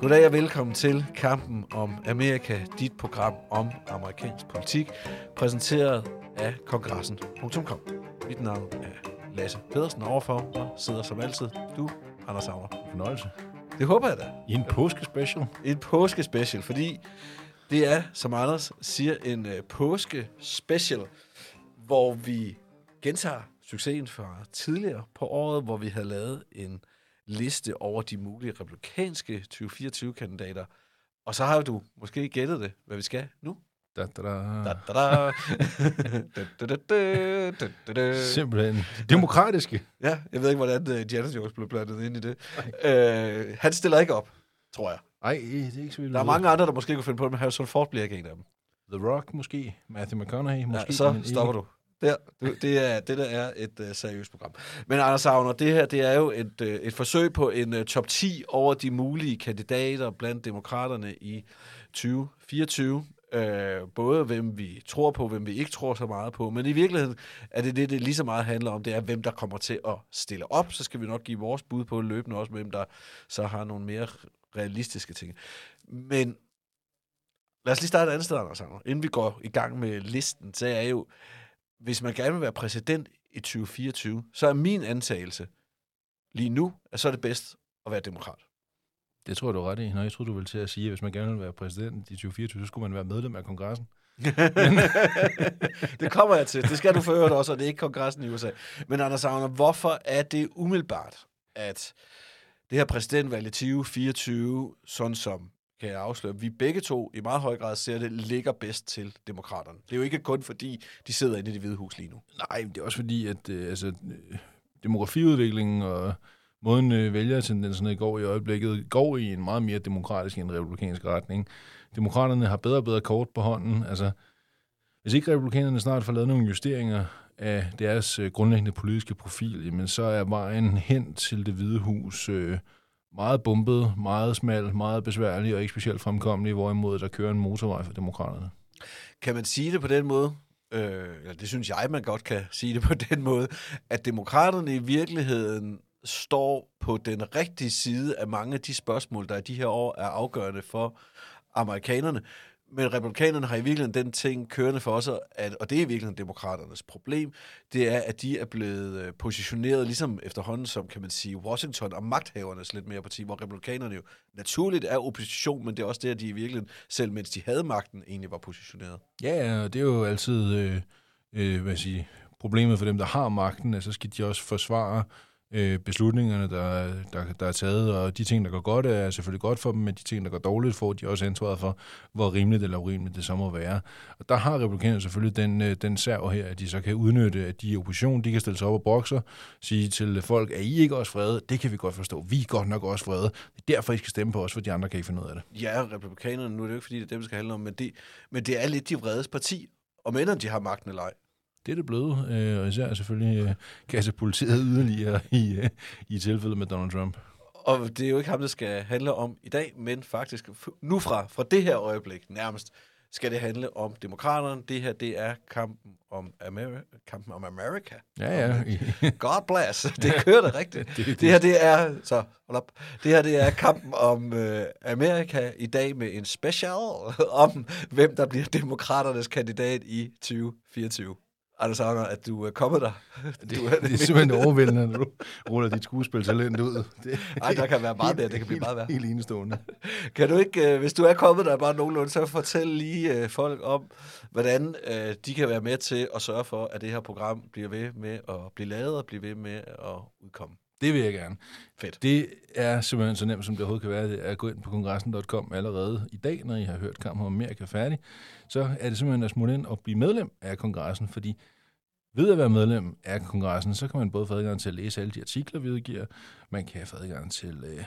Goddag og velkommen til Kampen om Amerika, dit program om amerikansk politik, præsenteret af kongressen.com. Mit navn er Lasse Pedersen overfor og sidder som altid du, Anders Savner. Fornøjelse. Det håber jeg da. I en påskespecial. En påskespecial, fordi det er, som Anders siger, en uh, påskespecial, hvor vi gentager succesen fra tidligere på året, hvor vi havde lavet en liste over de mulige republikanske 2024-kandidater. Og så har du måske gættet det, hvad vi skal nu. Da, da, da. Da, da, da. Da, da, da, da, da, da, da. Simpelthen. Demokratiske. Ja, jeg ved ikke, hvordan uh, Janet Jones blev blandet ind i det. Uh, han stiller ikke op, tror jeg. Ej, det er ikke så vildt. Der er mange andre, der måske kunne finde på det, men Harrison Ford bliver ikke en af dem. The Rock måske. Matthew McConaughey måske. Ja, så stopper ikke. du. Der, det, er, det der er et øh, seriøst program. Men Anders Savner, det her det er jo et, øh, et forsøg på en øh, top 10 over de mulige kandidater blandt demokraterne i 2024. Øh, både hvem vi tror på, hvem vi ikke tror så meget på. Men i virkeligheden er det det, det lige så meget handler om, det er, hvem der kommer til at stille op. Så skal vi nok give vores bud på løbende også, hvem der så har nogle mere realistiske ting. Men lad os lige starte et andet sted, Anders Savner. Inden vi går i gang med listen, så er jo, hvis man gerne vil være præsident i 2024, så er min antagelse lige nu, at så er det bedst at være demokrat. Det tror jeg, du er ret i. Nå, jeg troede, du ville til at sige, at hvis man gerne vil være præsident i 2024, så skulle man være medlem af kongressen. det kommer jeg til. Det skal du for øvrigt også, og det er ikke kongressen i USA. Men Anders Savner, hvorfor er det umiddelbart, at det her præsidentvalg i 2024, sådan som kan jeg afsløre, vi begge to i meget høj grad ser det, ligger bedst til demokraterne. Det er jo ikke kun fordi, de sidder inde i det hvide hus lige nu. Nej, det er også fordi, at øh, altså, øh, demografiudviklingen og måden øh, vælgertendenserne går i øjeblikket, går i en meget mere demokratisk end republikansk retning. Demokraterne har bedre og bedre kort på hånden. Altså, hvis ikke republikanerne snart får lavet nogle justeringer af deres øh, grundlæggende politiske profil, jamen, så er vejen hen til det hvide hus øh, meget bumpet, meget smal, meget besværlig og ikke specielt fremkommelig, hvorimod der kører en motorvej for demokraterne. Kan man sige det på den måde, øh, eller det synes jeg, man godt kan sige det på den måde, at demokraterne i virkeligheden står på den rigtige side af mange af de spørgsmål, der i de her år er afgørende for amerikanerne. Men republikanerne har i virkeligheden den ting kørende for sig, at, og det er i virkeligheden demokraternes problem, det er, at de er blevet øh, positioneret ligesom efterhånden som, kan man sige, Washington og magthavernes lidt mere parti, hvor republikanerne jo naturligt er opposition, men det er også det, at de i virkeligheden, selv mens de havde magten, egentlig var positioneret. Ja, ja, og det er jo altid øh, øh, hvad jeg siger, problemet for dem, der har magten, at så skal de også forsvare øh, beslutningerne, der, der, der er taget, og de ting, der går godt, er selvfølgelig godt for dem, men de ting, der går dårligt, får de også ansvaret for, hvor rimeligt eller urimeligt det så må være. Og der har republikanerne selvfølgelig den, øh, den serv her, at de så kan udnytte, at de i opposition, de kan stille sig op og brokser, sige til folk, er I ikke også vrede? Det kan vi godt forstå. Vi er godt nok også vrede. Det er derfor, I skal stemme på os, for de andre kan ikke finde ud af det. Ja, republikanerne, nu er det jo ikke, fordi det er dem, det skal handle om, men det, men det er lidt de vredes parti, om end de har magten eller ej. Det er det blevet, øh, og især selvfølgelig øh, politiet yderligere i, øh, i tilfældet med Donald Trump. Og det er jo ikke ham, det skal handle om i dag, men faktisk nu fra, fra det her øjeblik nærmest, skal det handle om demokraterne. Det her, det er kampen om, Ameri- kampen om Amerika. Ja, ja. God bless. Det kører det rigtigt. det, det, det her, det er, så hold op. Det her, det er kampen om øh, Amerika i dag med en special om, hvem der bliver demokraternes kandidat i 2024. Anders Agner, at du er kommet der. Det, det er simpelthen overvældende, når du ruller dit skuespiltalent ud. Det, Ej, der kan være meget mere, det kan blive meget værre. Helt enestående. Kan du ikke, øh, hvis du er kommet der bare nogenlunde, så fortæl lige øh, folk om, hvordan øh, de kan være med til at sørge for, at det her program bliver ved med at blive lavet og blive ved med at udkomme. Det vil jeg gerne. Fedt. Det er simpelthen så nemt, som det overhovedet kan være. Det er at gå ind på kongressen.com allerede i dag, når I har hørt Kamp om Amerika færdig. Så er det simpelthen at smutte ind og blive medlem af kongressen, fordi ved at være medlem af kongressen, så kan man både få adgang til at læse alle de artikler, vi udgiver. Man kan få adgang til øh,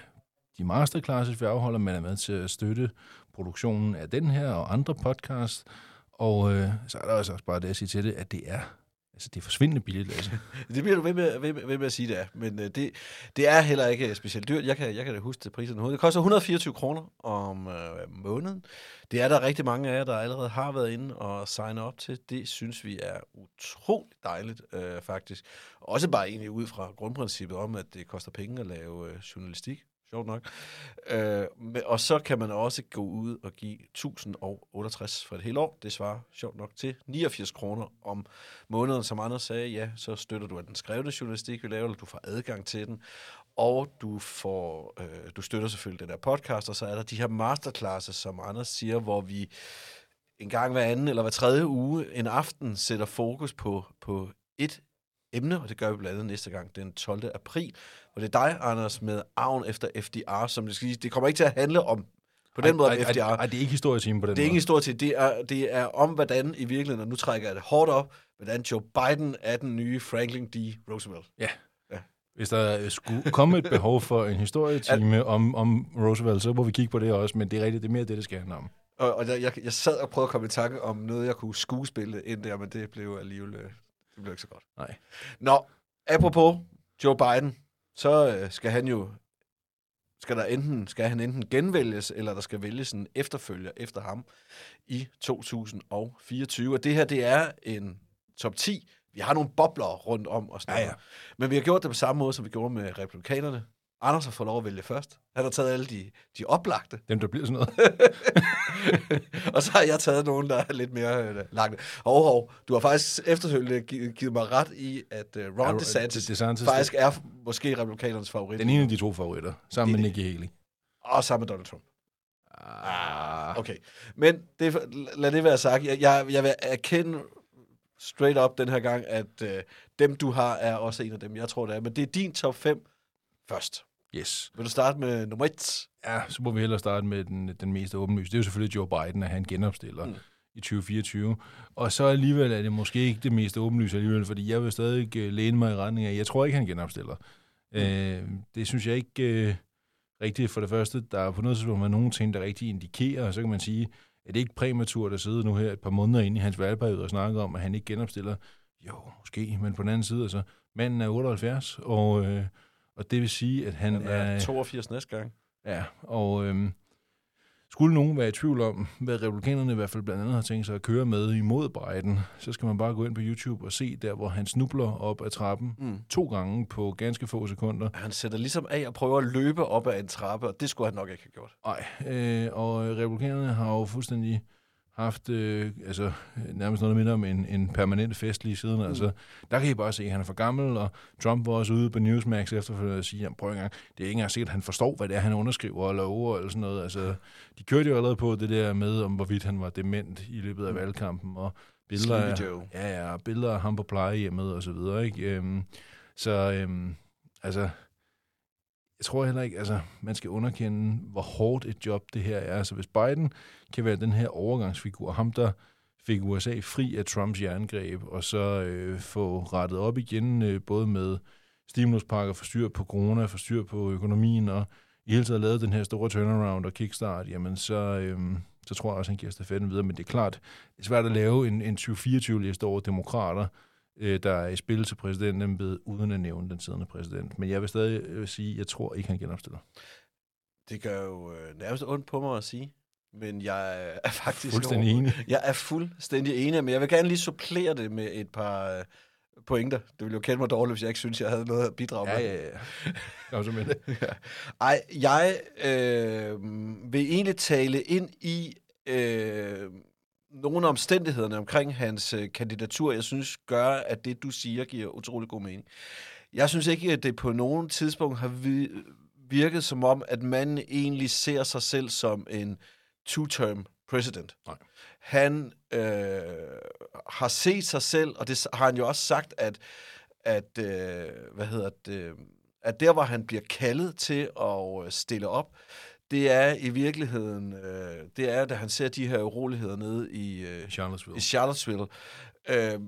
de masterclasses, vi afholder. Man er med til at støtte produktionen af den her og andre podcasts. Og øh, så er der også også bare det at sige til det, at det er, altså, det er forsvindende billigt, altså. Lasse. Det bliver du ved med, ved, med- ved med at sige, det er. Men øh, det, det er heller ikke øh, specielt dyrt. Jeg kan, jeg kan da huske det priserne hovedet. Det koster 124 kroner om øh, måneden. Det er der rigtig mange af jer, der allerede har været inde og signet op til. Det synes vi er utroligt dejligt, øh, faktisk. Også bare egentlig ud fra grundprincippet om, at det koster penge at lave øh, journalistik. Sjovt nok. Øh, og så kan man også gå ud og give 1068 for et helt år. Det svarer sjovt nok til 89 kroner om måneden, som andre sagde, ja, så støtter du af den skrevne journalistik, vi laver, eller du får adgang til den, og du får, øh, du støtter selvfølgelig den der podcast, og så er der de her masterclasses, som Anders siger, hvor vi en gang hver anden eller hver tredje uge en aften sætter fokus på, på et emne, og det gør vi blandt andet næste gang den 12. april, og det er dig, Anders, med arven efter FDR, som det skal sige, det kommer ikke til at handle om på den måde om ej, FDR. Ej, ej, det er ikke historietime på den Det er ikke måde. en stor til. Det er, det er om, hvordan i virkeligheden, og nu trækker jeg det hårdt op, hvordan Joe Biden er den nye Franklin D. Roosevelt. Hvis der skulle komme et behov for en historietime om, om Roosevelt, så må vi kigge på det også, men det er rigtigt, det er mere det, det skal handle om. Og, og jeg, jeg sad og prøvede at komme i tanke om noget, jeg kunne skuespille ind der, men det blev alligevel øh, det blev ikke så godt. Nej. Nå, apropos Joe Biden, så øh, skal han jo skal, der enten, skal han enten genvælges, eller der skal vælges en efterfølger efter ham i 2024. Og det her, det er en top 10. Vi har nogle bobler rundt om og sådan Ja, ja. Men vi har gjort det på samme måde, som vi gjorde med republikanerne. Anders har fået lov at vælge først. Han har taget alle de, de oplagte. Dem, der bliver sådan noget. og så har jeg taget nogen, der er lidt mere øh, langt. Hov, hov, du har faktisk efterfølgende gi- givet mig ret i, at uh, Ron DeSantis, De- DeSantis, faktisk er måske republikanernes favorit. Den ene af de to favoritter, sammen Det med Nikki Haley. Og sammen med Donald Trump. Ah, Okay. Men det, lad det være sagt. Jeg, jeg, jeg vil erkende straight up den her gang, at uh, dem, du har, er også en af dem, jeg tror, det er. Men det er din top 5 først. Yes. Vil du starte med nummer 1? Ja, så må vi hellere starte med den, den mest åbenlyse. Det er jo selvfølgelig Joe Biden, at han genopstiller Mm. mm. i 2024. Og så alligevel er det måske ikke det mest åbenlyse alligevel, fordi jeg vil stadig øh, læne mig i retning af, jeg tror ikke, han genopstiller. Mm. Øh, det synes jeg ikke øh, rigtigt. For det første, der er på noget tidspunkt været nogle ting, der rigtig indikerer, og så kan man sige, at det ikke præmaturt at sidde nu her et par måneder inde i hans valgperiode og snakke om, at han ikke genopstiller. Jo, måske, men på den anden side, altså, manden er 78, og, øh, og det vil sige, at han, Han er 82 næste gang. Ja, og øhm, skulle nogen være i tvivl om, hvad republikanerne i hvert fald blandt andet har tænkt sig at køre med imod Biden, så skal man bare gå ind på YouTube og se der, hvor han snubler op ad trappen Mm. to gange på ganske få sekunder. Han sætter ligesom af og prøver at løbe op ad en trappe, og det skulle han nok ikke have gjort. Ej, øh, og republikanerne har jo fuldstændig haft øh, altså, nærmest noget, der minder om en, en permanent fest lige siden. Mm. Altså, der kan I bare se, at han er for gammel, og Trump var også ude på Newsmax efterfølgende og sige, jamen, prøv en gang, det er ikke engang sikkert, at han forstår, hvad det er, han underskriver og lover eller sådan noget. Altså, de kørte jo allerede på det der med, om hvorvidt han var dement i løbet af valgkampen, og billeder af, ja, ja, billeder af ham på plejehjemmet og så videre, ikke? Øhm, så, øhm, altså, jeg tror heller ikke, altså, man skal underkende, hvor hårdt et job det her er. Altså, hvis Biden kan være den her overgangsfigur, ham der fik USA fri af Trumps jerngreb, og så øh, få rettet op igen, øh, både med stimuluspakker, for styr på corona, for styr på økonomien, og i hele taget lavet den her store turnaround og kickstart, jamen så, øh, så tror jeg også, han giver stafetten videre. Men det er klart, det er svært at lave en, en 2024-liste over demokrater, øh, der er i spil til præsidentembedet, uden at nævne den siddende præsident. Men jeg vil stadig øh, sige, at jeg tror ikke, han genopstiller. Det gør jo øh, nærmest ondt på mig at sige, men jeg er faktisk... Fuldstændig enig. Jeg er fuldstændig enig, men jeg vil gerne lige supplere det med et par øh, pointer. Det ville jo kende mig dårligt, hvis jeg ikke synes, jeg havde noget at bidrage med. Ja, ja, ja. Kom så med det. Ja. Ej, jeg øh, vil egentlig tale ind i øh, nogle af omstændighederne omkring hans øh, kandidatur, jeg synes, gør, at det, du siger, giver utrolig god mening. Jeg synes ikke, at det på nogen tidspunkt har vi, virket som om, at manden egentlig ser sig selv som en two-term president. Nej. Han øh, har set sig selv, og det har han jo også sagt, at, at øh, hvad hedder det, at der, hvor han bliver kaldet til at øh, stille op, det er i virkeligheden, øh, det er, da han ser de her uroligheder nede i, øh, Charlottesville. i Charlottesville, øh,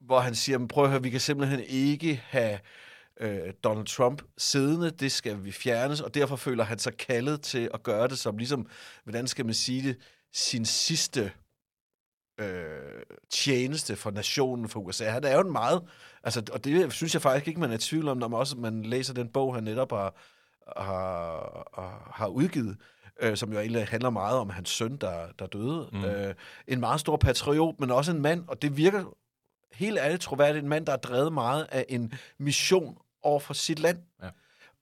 hvor han siger, "Men prøv at høre, vi kan simpelthen ikke have øh, Donald Trump siddende, det skal vi fjernes, og derfor føler han sig kaldet til at gøre det som ligesom, hvordan skal man sige det, sin sidste øh, tjeneste for nationen for USA. Han er jo en meget, altså, og det synes jeg faktisk ikke, man er i tvivl om, når man også man læser den bog, han netop har, har, har udgivet, øh, som jo egentlig handler meget om hans søn, der, der døde. Mm. Øh, en meget stor patriot, men også en mand, og det virker helt ærligt troværdigt, en mand, der er drevet meget af en mission over for sit land. Ja.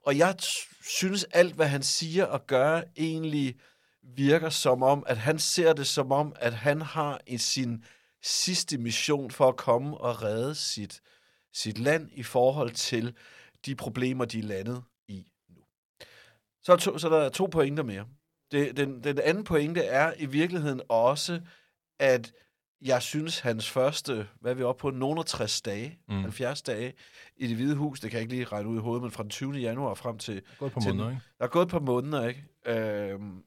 Og jeg synes, alt hvad han siger og gør, egentlig virker som om, at han ser det som om, at han har i sin sidste mission for at komme og redde sit, sit land i forhold til de problemer, de er landet. Så er, to, så er der to pointer mere. Det, den, den anden pointe er i virkeligheden også, at jeg synes, hans første, hvad er vi oppe på, nogen 60 dage, mm. Mm. 70 dage i det hvide hus, det kan jeg ikke lige regne ud i hovedet, men fra den 20. januar frem til... Gået på til måneder, ikke? Der er gået et par måneder, ikke? Øhm,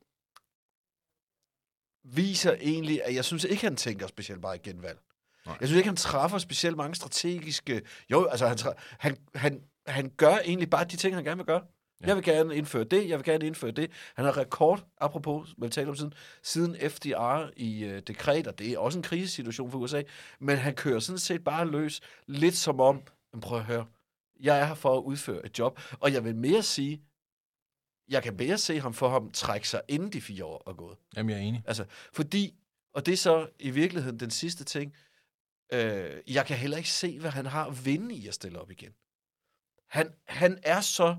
viser egentlig, at jeg synes ikke, han tænker specielt meget genvalg. Nej. Jeg synes ikke, han træffer specielt mange strategiske... Jo, altså han, han, han, han gør egentlig bare de ting, han gerne vil gøre. Ja. Jeg vil gerne indføre det, jeg vil gerne indføre det. Han har rekord, apropos, vi talte om siden, siden FDR i øh, dekret, og det er også en krisesituation for USA, men han kører sådan set bare løs, lidt som om, men prøv at høre, jeg er her for at udføre et job, og jeg vil mere sige, jeg kan mere se ham for ham trække sig inden de fire år er gået. Jamen, jeg er enig. Altså, fordi, og det er så i virkeligheden den sidste ting, øh, jeg kan heller ikke se, hvad han har at vinde i at stille op igen. Han, han er så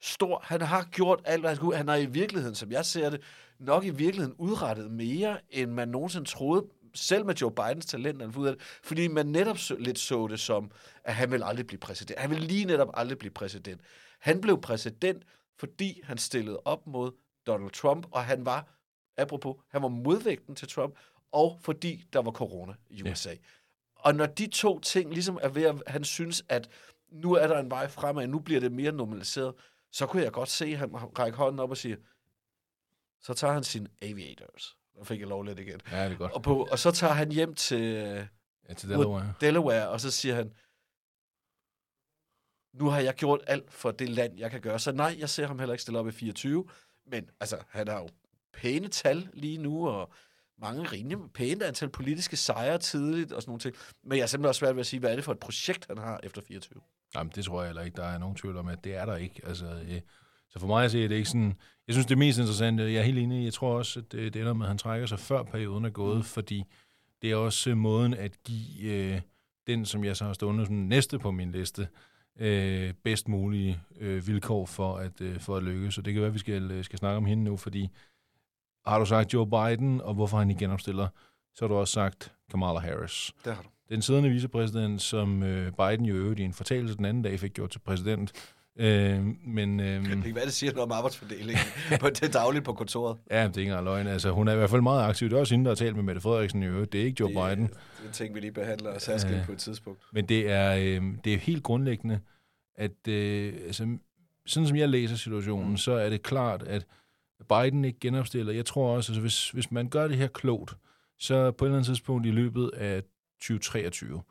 stor, han har gjort alt, hvad han skulle. Han har i virkeligheden, som jeg ser det, nok i virkeligheden udrettet mere, end man nogensinde troede, selv med Joe Bidens talent, han ud af det, fordi man netop så, lidt så det som, at han vil aldrig blive præsident. Han vil lige netop aldrig blive præsident. Han blev præsident, fordi han stillede op mod Donald Trump, og han var, apropos, han var modvægten til Trump, og fordi der var corona i Ja. USA. Og når de to ting ligesom er ved at, han synes, at nu er der en vej fremad, nu bliver det mere normaliseret, så kunne jeg godt se ham række hånden op og sige, så tager han sin aviators. Nu fik jeg lov lidt igen. Ja, det er godt. Og, på, og så tager han hjem til øh, Ja, til Delaware. Delaware, og så siger han, nu har jeg gjort alt for det land, jeg kan gøre. Så nej, jeg ser ham heller ikke stille op i 24, men altså, han har jo pæne tal lige nu, og mange rimelig pæne antal politiske sejre tidligt, og sådan nogle ting. Men jeg er simpelthen også svært ved at sige, hvad er det for et projekt, han har efter 24? Jamen, det tror jeg heller ikke, der er nogen tvivl om, at det er der ikke. Altså, øh, så for mig at se, er det ikke sådan... Jeg synes, det er mest interessante, jeg er helt enig, jeg tror også, at det, det ender med, at han trækker sig før perioden er gået, fordi det er også øh, måden at give øh, den, som jeg så har stående som næste på min liste, øh, bedst mulige øh, vilkår for at, øh, for at lykkes. Så det kan være, at vi skal, øh, skal snakke om hende nu, fordi har du sagt Joe Biden, og hvorfor han igen opstiller, så har du også sagt Kamala Harris. Det har du. Den siddende vicepræsident, som øh, Biden jo øvrigt i en fortalelse den anden dag fik gjort til præsident. Øh, men øh, Det kan være, det siger noget om arbejdsfordelingen på, til dagligt på kontoret. ja, det er ikke løgn. Altså, hun er i hvert fald meget aktiv. Det er også hende, der har talt med Mette Frederiksen i øvrigt. Det er ikke Joe det, Biden. Det er ting, vi lige behandler særskilt Ja. på et tidspunkt. Men det er, øh, det er helt grundlæggende, at øh, altså, sådan som jeg læser situationen, så er det klart, at Biden ikke genopstiller. Jeg tror også, altså, hvis, hvis man gør det her klogt, så på et eller andet tidspunkt i løbet af 2023,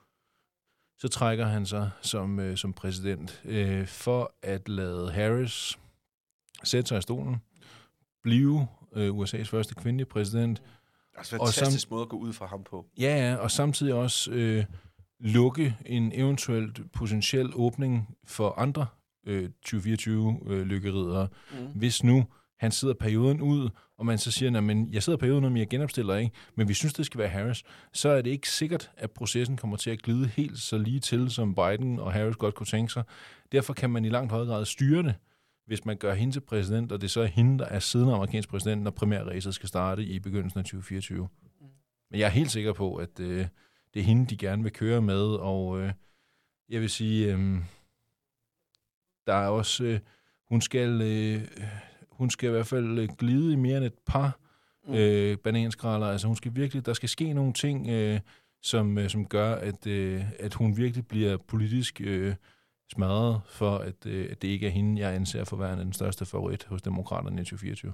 så trækker han sig som, øh, som præsident øh, for at lade Harris sætte sig i stolen, blive øh, USA's første kvindelige præsident, Altså, Og fantastisk sam- måde at gå ud fra ham på. Ja, ja, og samtidig også øh, lukke en eventuelt potentiel åbning for andre øh, 2024-lykkerider, Mm. hvis nu han sidder perioden ud, og man så siger, men jeg sidder perioden ud, men jeg genopstiller ikke, men vi synes, det skal være Harris, så er det ikke sikkert, at processen kommer til at glide helt så lige til, som Biden og Harris godt kunne tænke sig. Derfor kan man i langt højere grad styre det, hvis man gør hende til præsident, og det så er hende, der er siden amerikansk præsident, når primærræset skal starte i begyndelsen af 2024. Men jeg er helt sikker på, at øh, det er hende, de gerne vil køre med, og øh, jeg vil sige, øh, der er også, øh, hun skal, øh, hun skal i hvert fald øh, glide i mere end et par Mm. øh, bananskralder. Altså hun skal virkelig, der skal ske nogle ting, øh, som, øh, som gør, at, øh, at hun virkelig bliver politisk øh, smadret for, at, øh, at det ikke er hende, jeg anser for værende den største favorit hos demokraterne i 2024.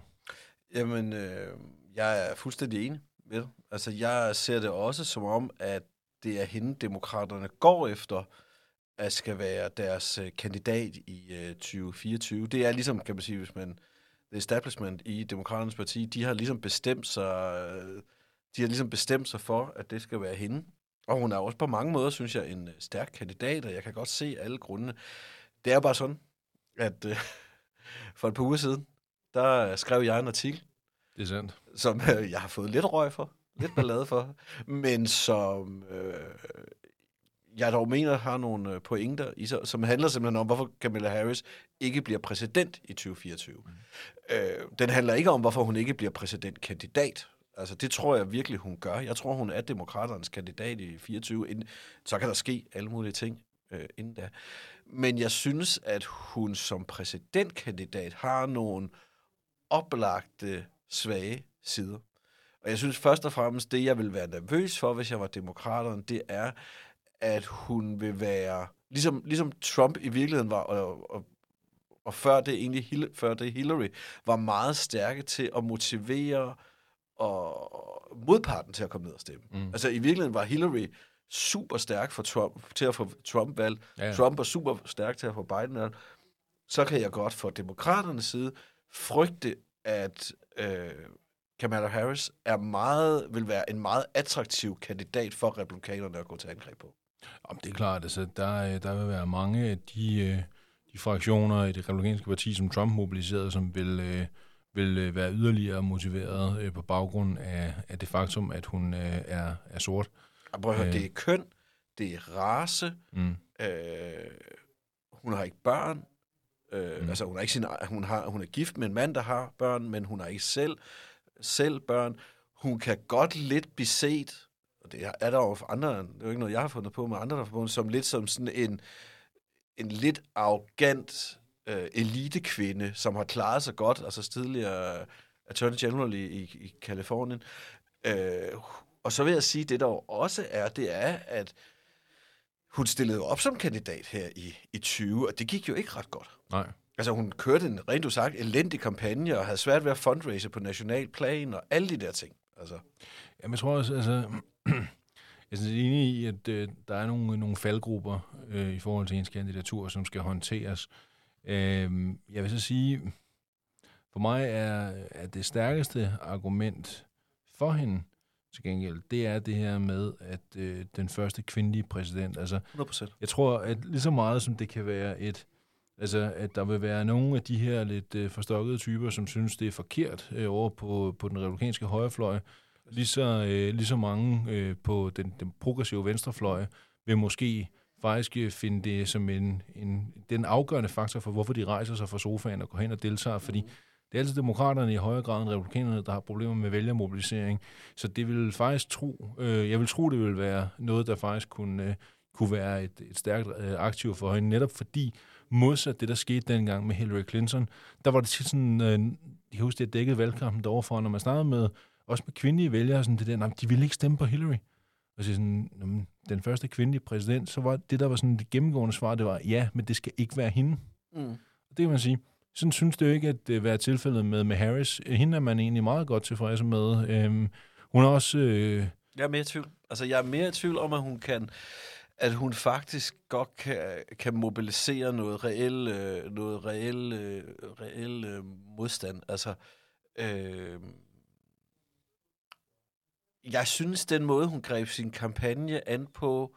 Jamen, øh, jeg er fuldstændig enig med. Altså, jeg ser det også som om, at det er hende, demokraterne går efter, at skal være deres øh, kandidat i øh, 2024. Det er ligesom, kan man sige, hvis man establishment i Demokraternes parti, de har ligesom bestemt sig, de har ligesom bestemt sig for, at det skal være hende. Og hun er også på mange måder, synes jeg, en øh, stærk kandidat, og jeg kan godt se alle grundene. Det er bare sådan, at øh, for et par uger siden, der skrev jeg en artikel, Det er sandt. som øh, jeg har fået lidt røg for, lidt ballade for, men som øh, jeg dog mener har nogle øh, pointer i sig, som handler simpelthen om, hvorfor Kamala Harris ikke bliver præsident i 2024. Mm. Øh, den handler ikke om, hvorfor hun ikke bliver præsidentkandidat. Altså, det tror jeg virkelig, hun gør. Jeg tror, hun er demokraternes kandidat i 24. Inden, så kan der ske alle mulige ting øh, inden da. Men jeg synes, at hun som præsidentkandidat har nogle oplagte svage sider. Og jeg synes først og fremmest, det jeg vil være nervøs for, hvis jeg var demokrateren, det er, at hun vil være, ligesom, ligesom Trump i virkeligheden var, og, og, og før, det egentlig, før det Hillary, var meget stærke til at motivere og modparten til at komme ned og stemme. Mm. Altså i virkeligheden var Hillary super stærk for Trump, til at få Trump valgt. Ja, ja. Trump var super stærk til at få Biden valgt. Så kan jeg godt fra demokraternes side frygte, at øh, Kamala Harris er meget, vil være en meget attraktiv kandidat for republikanerne at gå til angreb på. Jamen, det er klart, altså, der, øh, der vil være mange af de, øh, de fraktioner i det republikanske parti, som Trump mobiliserede, som vil, øh, vil være yderligere motiveret på baggrund af, af det faktum, at hun er, er sort. Og prøv at høre, Øh. det er køn, det er race, Mm. øh, hun har ikke børn, øh, mm. altså hun er, ikke sin, hun, har, hun er gift med en mand, der har børn, men hun har ikke selv, selv børn. Hun kan godt lidt blive set, det er der jo for andre, det er jo ikke noget, jeg har fundet på, med andre, der har fundet, som lidt som sådan en, en lidt arrogant øh, elitekvinde, som har klaret sig godt, altså tidligere Attorney General i, i, i Kalifornien. Øh, og så vil jeg sige, det der jo også er, det er, at hun stillede op som kandidat her i, i 20, og det gik jo ikke ret godt. Nej. Altså hun kørte en rent sagt elendig kampagne, og havde svært ved at fundraise på national plan, og alle de der ting. Altså, Jamen, jeg tror også, altså, jeg er enig i, at øh, der er nogle, nogle faldgrupper øh, i forhold til ens kandidatur, som skal håndteres. Øh, jeg vil så sige, for mig er, er det stærkeste argument for hende til gengæld, det er det her med, at øh, den første kvindelige præsident, altså 100%. jeg tror, at lige så meget som det kan være et, altså at der vil være nogle af de her lidt øh, forstokkede typer, som synes, det er forkert øh, over på, på den republikanske højrefløj, lige så, øh, lige så mange øh, på den, den progressive venstrefløj vil måske faktisk øh, finde det som en, en, den afgørende faktor for, hvorfor de rejser sig fra sofaen og går hen og deltager, fordi det er altid demokraterne i højere grad end republikanerne, der har problemer med vælgermobilisering. Så det vil faktisk tro, øh, jeg vil tro, det vil være noget, der faktisk kunne, øh, kunne være et, et stærkt øh, aktiv for hende, netop fordi modsat det, der skete dengang med Hillary Clinton, der var det tit sådan, øh, jeg husker, det dækkede valgkampen derovre for, når man snakkede med, også med kvindelige vælgere, sådan det der, "Nå, de ville ikke stemme på Hillary. Og så sådan, "Nå, men den første kvindelige præsident, så var det, der var sådan det gennemgående svar, det var, ja, men det skal ikke være hende. Mm. Og det kan man sige. Sådan synes det jo ikke, at det være tilfældet med, med Harris. Hende er man egentlig meget godt tilfreds med. Øhm, hun er også... Øh, Jeg er mere i tvivl. Altså, jeg er mere i tvivl om, at hun kan at hun faktisk godt kan, kan mobilisere noget reel, øh, noget reel, øh, reel øh, modstand. Altså, øh, jeg synes, den måde, hun greb sin kampagne an på,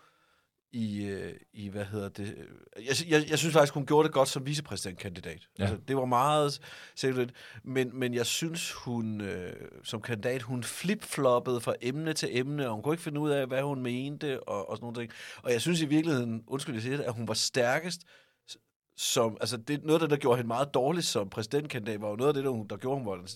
i, øh, i hvad hedder det... øh, Jeg, jeg, jeg synes faktisk, hun gjorde det godt som vicepræsidentkandidat. Ja. Altså, det var meget sikkert, men, men jeg synes, hun øh, som kandidat, hun flip-floppede fra emne til emne, og hun kunne ikke finde ud af, hvad hun mente, og, og sådan nogle ting. Og jeg synes i virkeligheden, undskyld, jeg siger det, at hun var stærkest som, altså det, noget af det, der gjorde hende meget dårlig som præsidentkandidat, var jo noget af det, der, hun, der gjorde, hun var den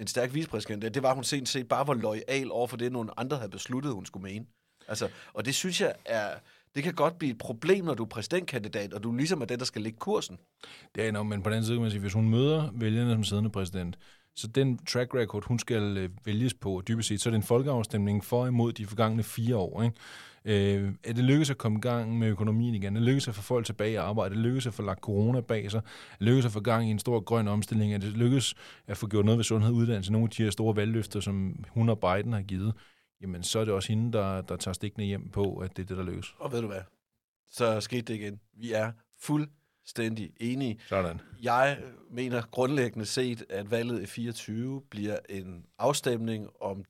en stærk vicepræsident, det var, hun sent set bare var lojal over for det, nogle andre havde besluttet, hun skulle mene. Altså, og det synes jeg er... Det kan godt blive et problem, når du er præsidentkandidat, og du ligesom er den, der skal lægge kursen. Det er nok, men på den anden side kan man sige, hvis hun møder vælgerne som siddende præsident, så den track record, hun skal øh, vælges på, dybest set, så er det en folkeafstemning for imod de forgangne fire år. Ikke? Øh, er det lykkedes at komme i gang med økonomien igen? Er det lykkedes at få folk tilbage i arbejde? Er det lykkedes at få lagt corona bag sig? Er det lykkedes at få gang i en stor grøn omstilling? Er det lykkedes at få gjort noget ved sundhed og uddannelse? Nogle af de her store valgløfter, som hun og Biden har givet, jamen så er det også hende, der, der tager stikkene hjem på, at det er det, der lykkes. Og ved du hvad? Så skete det igen. Vi er fuldstændig enige. Sådan. Jeg mener grundlæggende set, at valget i 24 bliver en afstemning om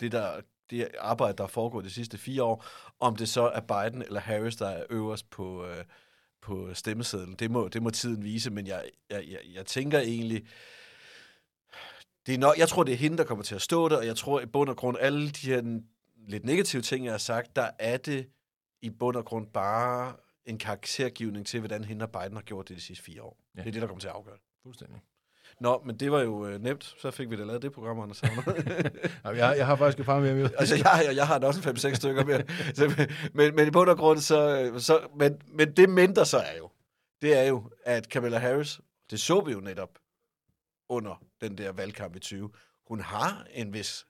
det, der, det arbejde, der er foregået de sidste fire år, om det så er Biden eller Harris, der er øverst på, øh, på stemmesedlen. Det må, det må tiden vise, men jeg, jeg, jeg, jeg tænker egentlig, det er nok, jeg tror, det er hende, der kommer til at stå der, og jeg tror i bund og grund, alle de her lidt negative ting, jeg har sagt, der er det i bund og grund bare en karaktergivning til, hvordan hende og Biden har gjort det de sidste fire år. Ja. Det er det, der kommer til at afgøre det. Fuldstændig. Nå, men det var jo øh, nemt. Så fik vi da lavet det program, Anders. Jamen, Jeg, jeg har faktisk et par mere med. altså, jeg, jeg, jeg har da også 5-6 stykker mere. Så, men, men i bund og grund, så, så men, men det mindre så er jo, det er jo, at Kamala Harris, det så vi jo netop under den der valgkamp i 20, hun har en vis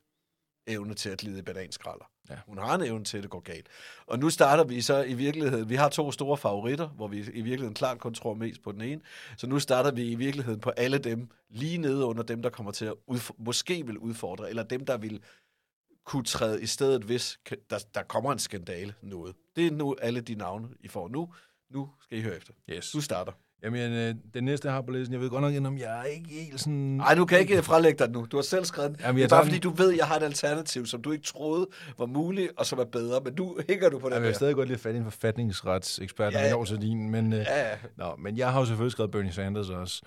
evne til at lide i bananskralder. Ja. Hun har en evne til, at det går galt. Og nu starter vi så i virkeligheden, vi har to store favoritter, hvor vi i virkeligheden klart kun tror mest på den ene. Så nu starter vi i virkeligheden på alle dem, lige nede under dem, der kommer til at udf- måske vil udfordre, eller dem, der vil kunne træde i stedet, hvis der, der kommer en skandale noget. Det er nu alle de navne, I får nu. Nu skal I høre efter. Yes. Du starter. Jamen, øh, den næste, jeg har på listen, jeg ved godt nok, om jeg er ikke helt sådan... Nej, du kan ikke frelægge dig nu. Du har selv skrevet den. Jamen, det jeg er bare fordi, du ved, at jeg har et alternativ, som du ikke troede var muligt, og som er bedre. Men nu hænger du på den Jeg vil der. stadig godt lidt fat i en forfatningsretsekspert, Ja. jeg når til din, men, øh, Ja, ja. nå, men jeg har jo selvfølgelig skrevet Bernie Sanders også.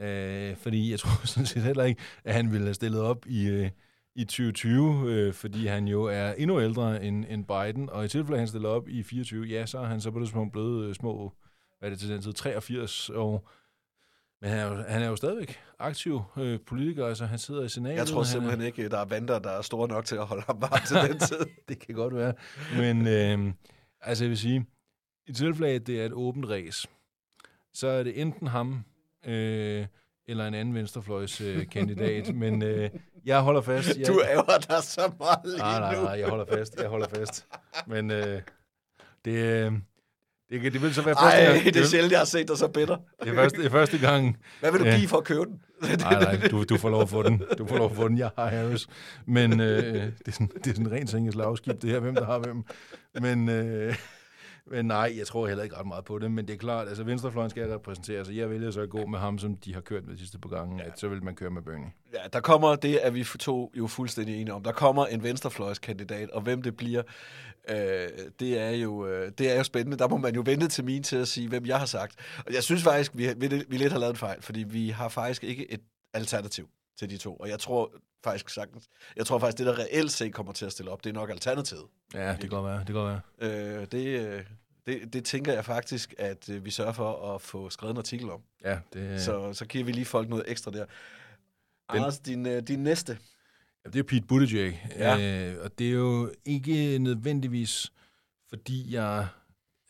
Ja. Øh, fordi jeg tror sådan set heller ikke, at han ville have stillet op i, øh, i 2020, øh, fordi han jo er endnu ældre end, end Biden, og i tilfælde, at han stiller op i 24, ja, så er han så på det tidspunkt blevet øh, små, hvad er det til den tid, 83 år. Men han er jo, han er jo stadigvæk aktiv øh, politiker, altså han sidder i senatet. Jeg tror han er- simpelthen ikke, der er vandre, der er store nok til at holde ham varm til den tid. det kan godt være. Men øh, altså jeg vil sige, i tilfælde at det er et åbent race, så er det enten ham øh, eller en anden venstrefløjs øh, kandidat. Men øh, jeg holder fast. Jeg, Du ærger dig så meget lige nej, nej, nej, jeg holder fast. Jeg holder fast. Men øh, det, øh, det, det vil så være Ej, første gang. det er sjældent, jeg har set dig så bitter. det er første, det er første gang. Hvad vil du Ja. give for at købe den? Nej, nej, du, du får lov at få den. Du får lov at få den. Jeg har Harris. Men øh, det, er sådan, det er sådan rent tænkt slagskib, det her, hvem der har hvem. Men, øh, men nej, jeg tror heller ikke ret meget på det. Men det er klart, altså venstrefløjen skal repræsentere, så jeg vælger så at gå med ham, som de har kørt med de sidste par gange, ja. at så vil man køre med Bernie. Ja, der kommer, det er vi to jo fuldstændig enige om, der kommer en venstrefløjskandidat, og hvem det bliver, øh, det, er jo, øh, det er jo spændende. Der må man jo vente til min til at sige, hvem jeg har sagt. Og jeg synes faktisk, vi, vi, vi lidt har lavet en fejl, fordi vi har faktisk ikke et alternativ til de to. Og jeg tror faktisk sagtens, jeg tror faktisk, det der reelt set kommer til at stille op, det er nok alternativet. Ja, det kan godt være. Det kan godt være. Øh, det, øh, det, det tænker jeg faktisk, at øh, vi sørger for at få skrevet en artikel om. Ja, det, Så, så giver vi lige folk noget ekstra der. Anders, din, øh, din næste. Ja, det er Pete Buttigieg, Ja. øh, og det er jo ikke nødvendigvis, fordi jeg...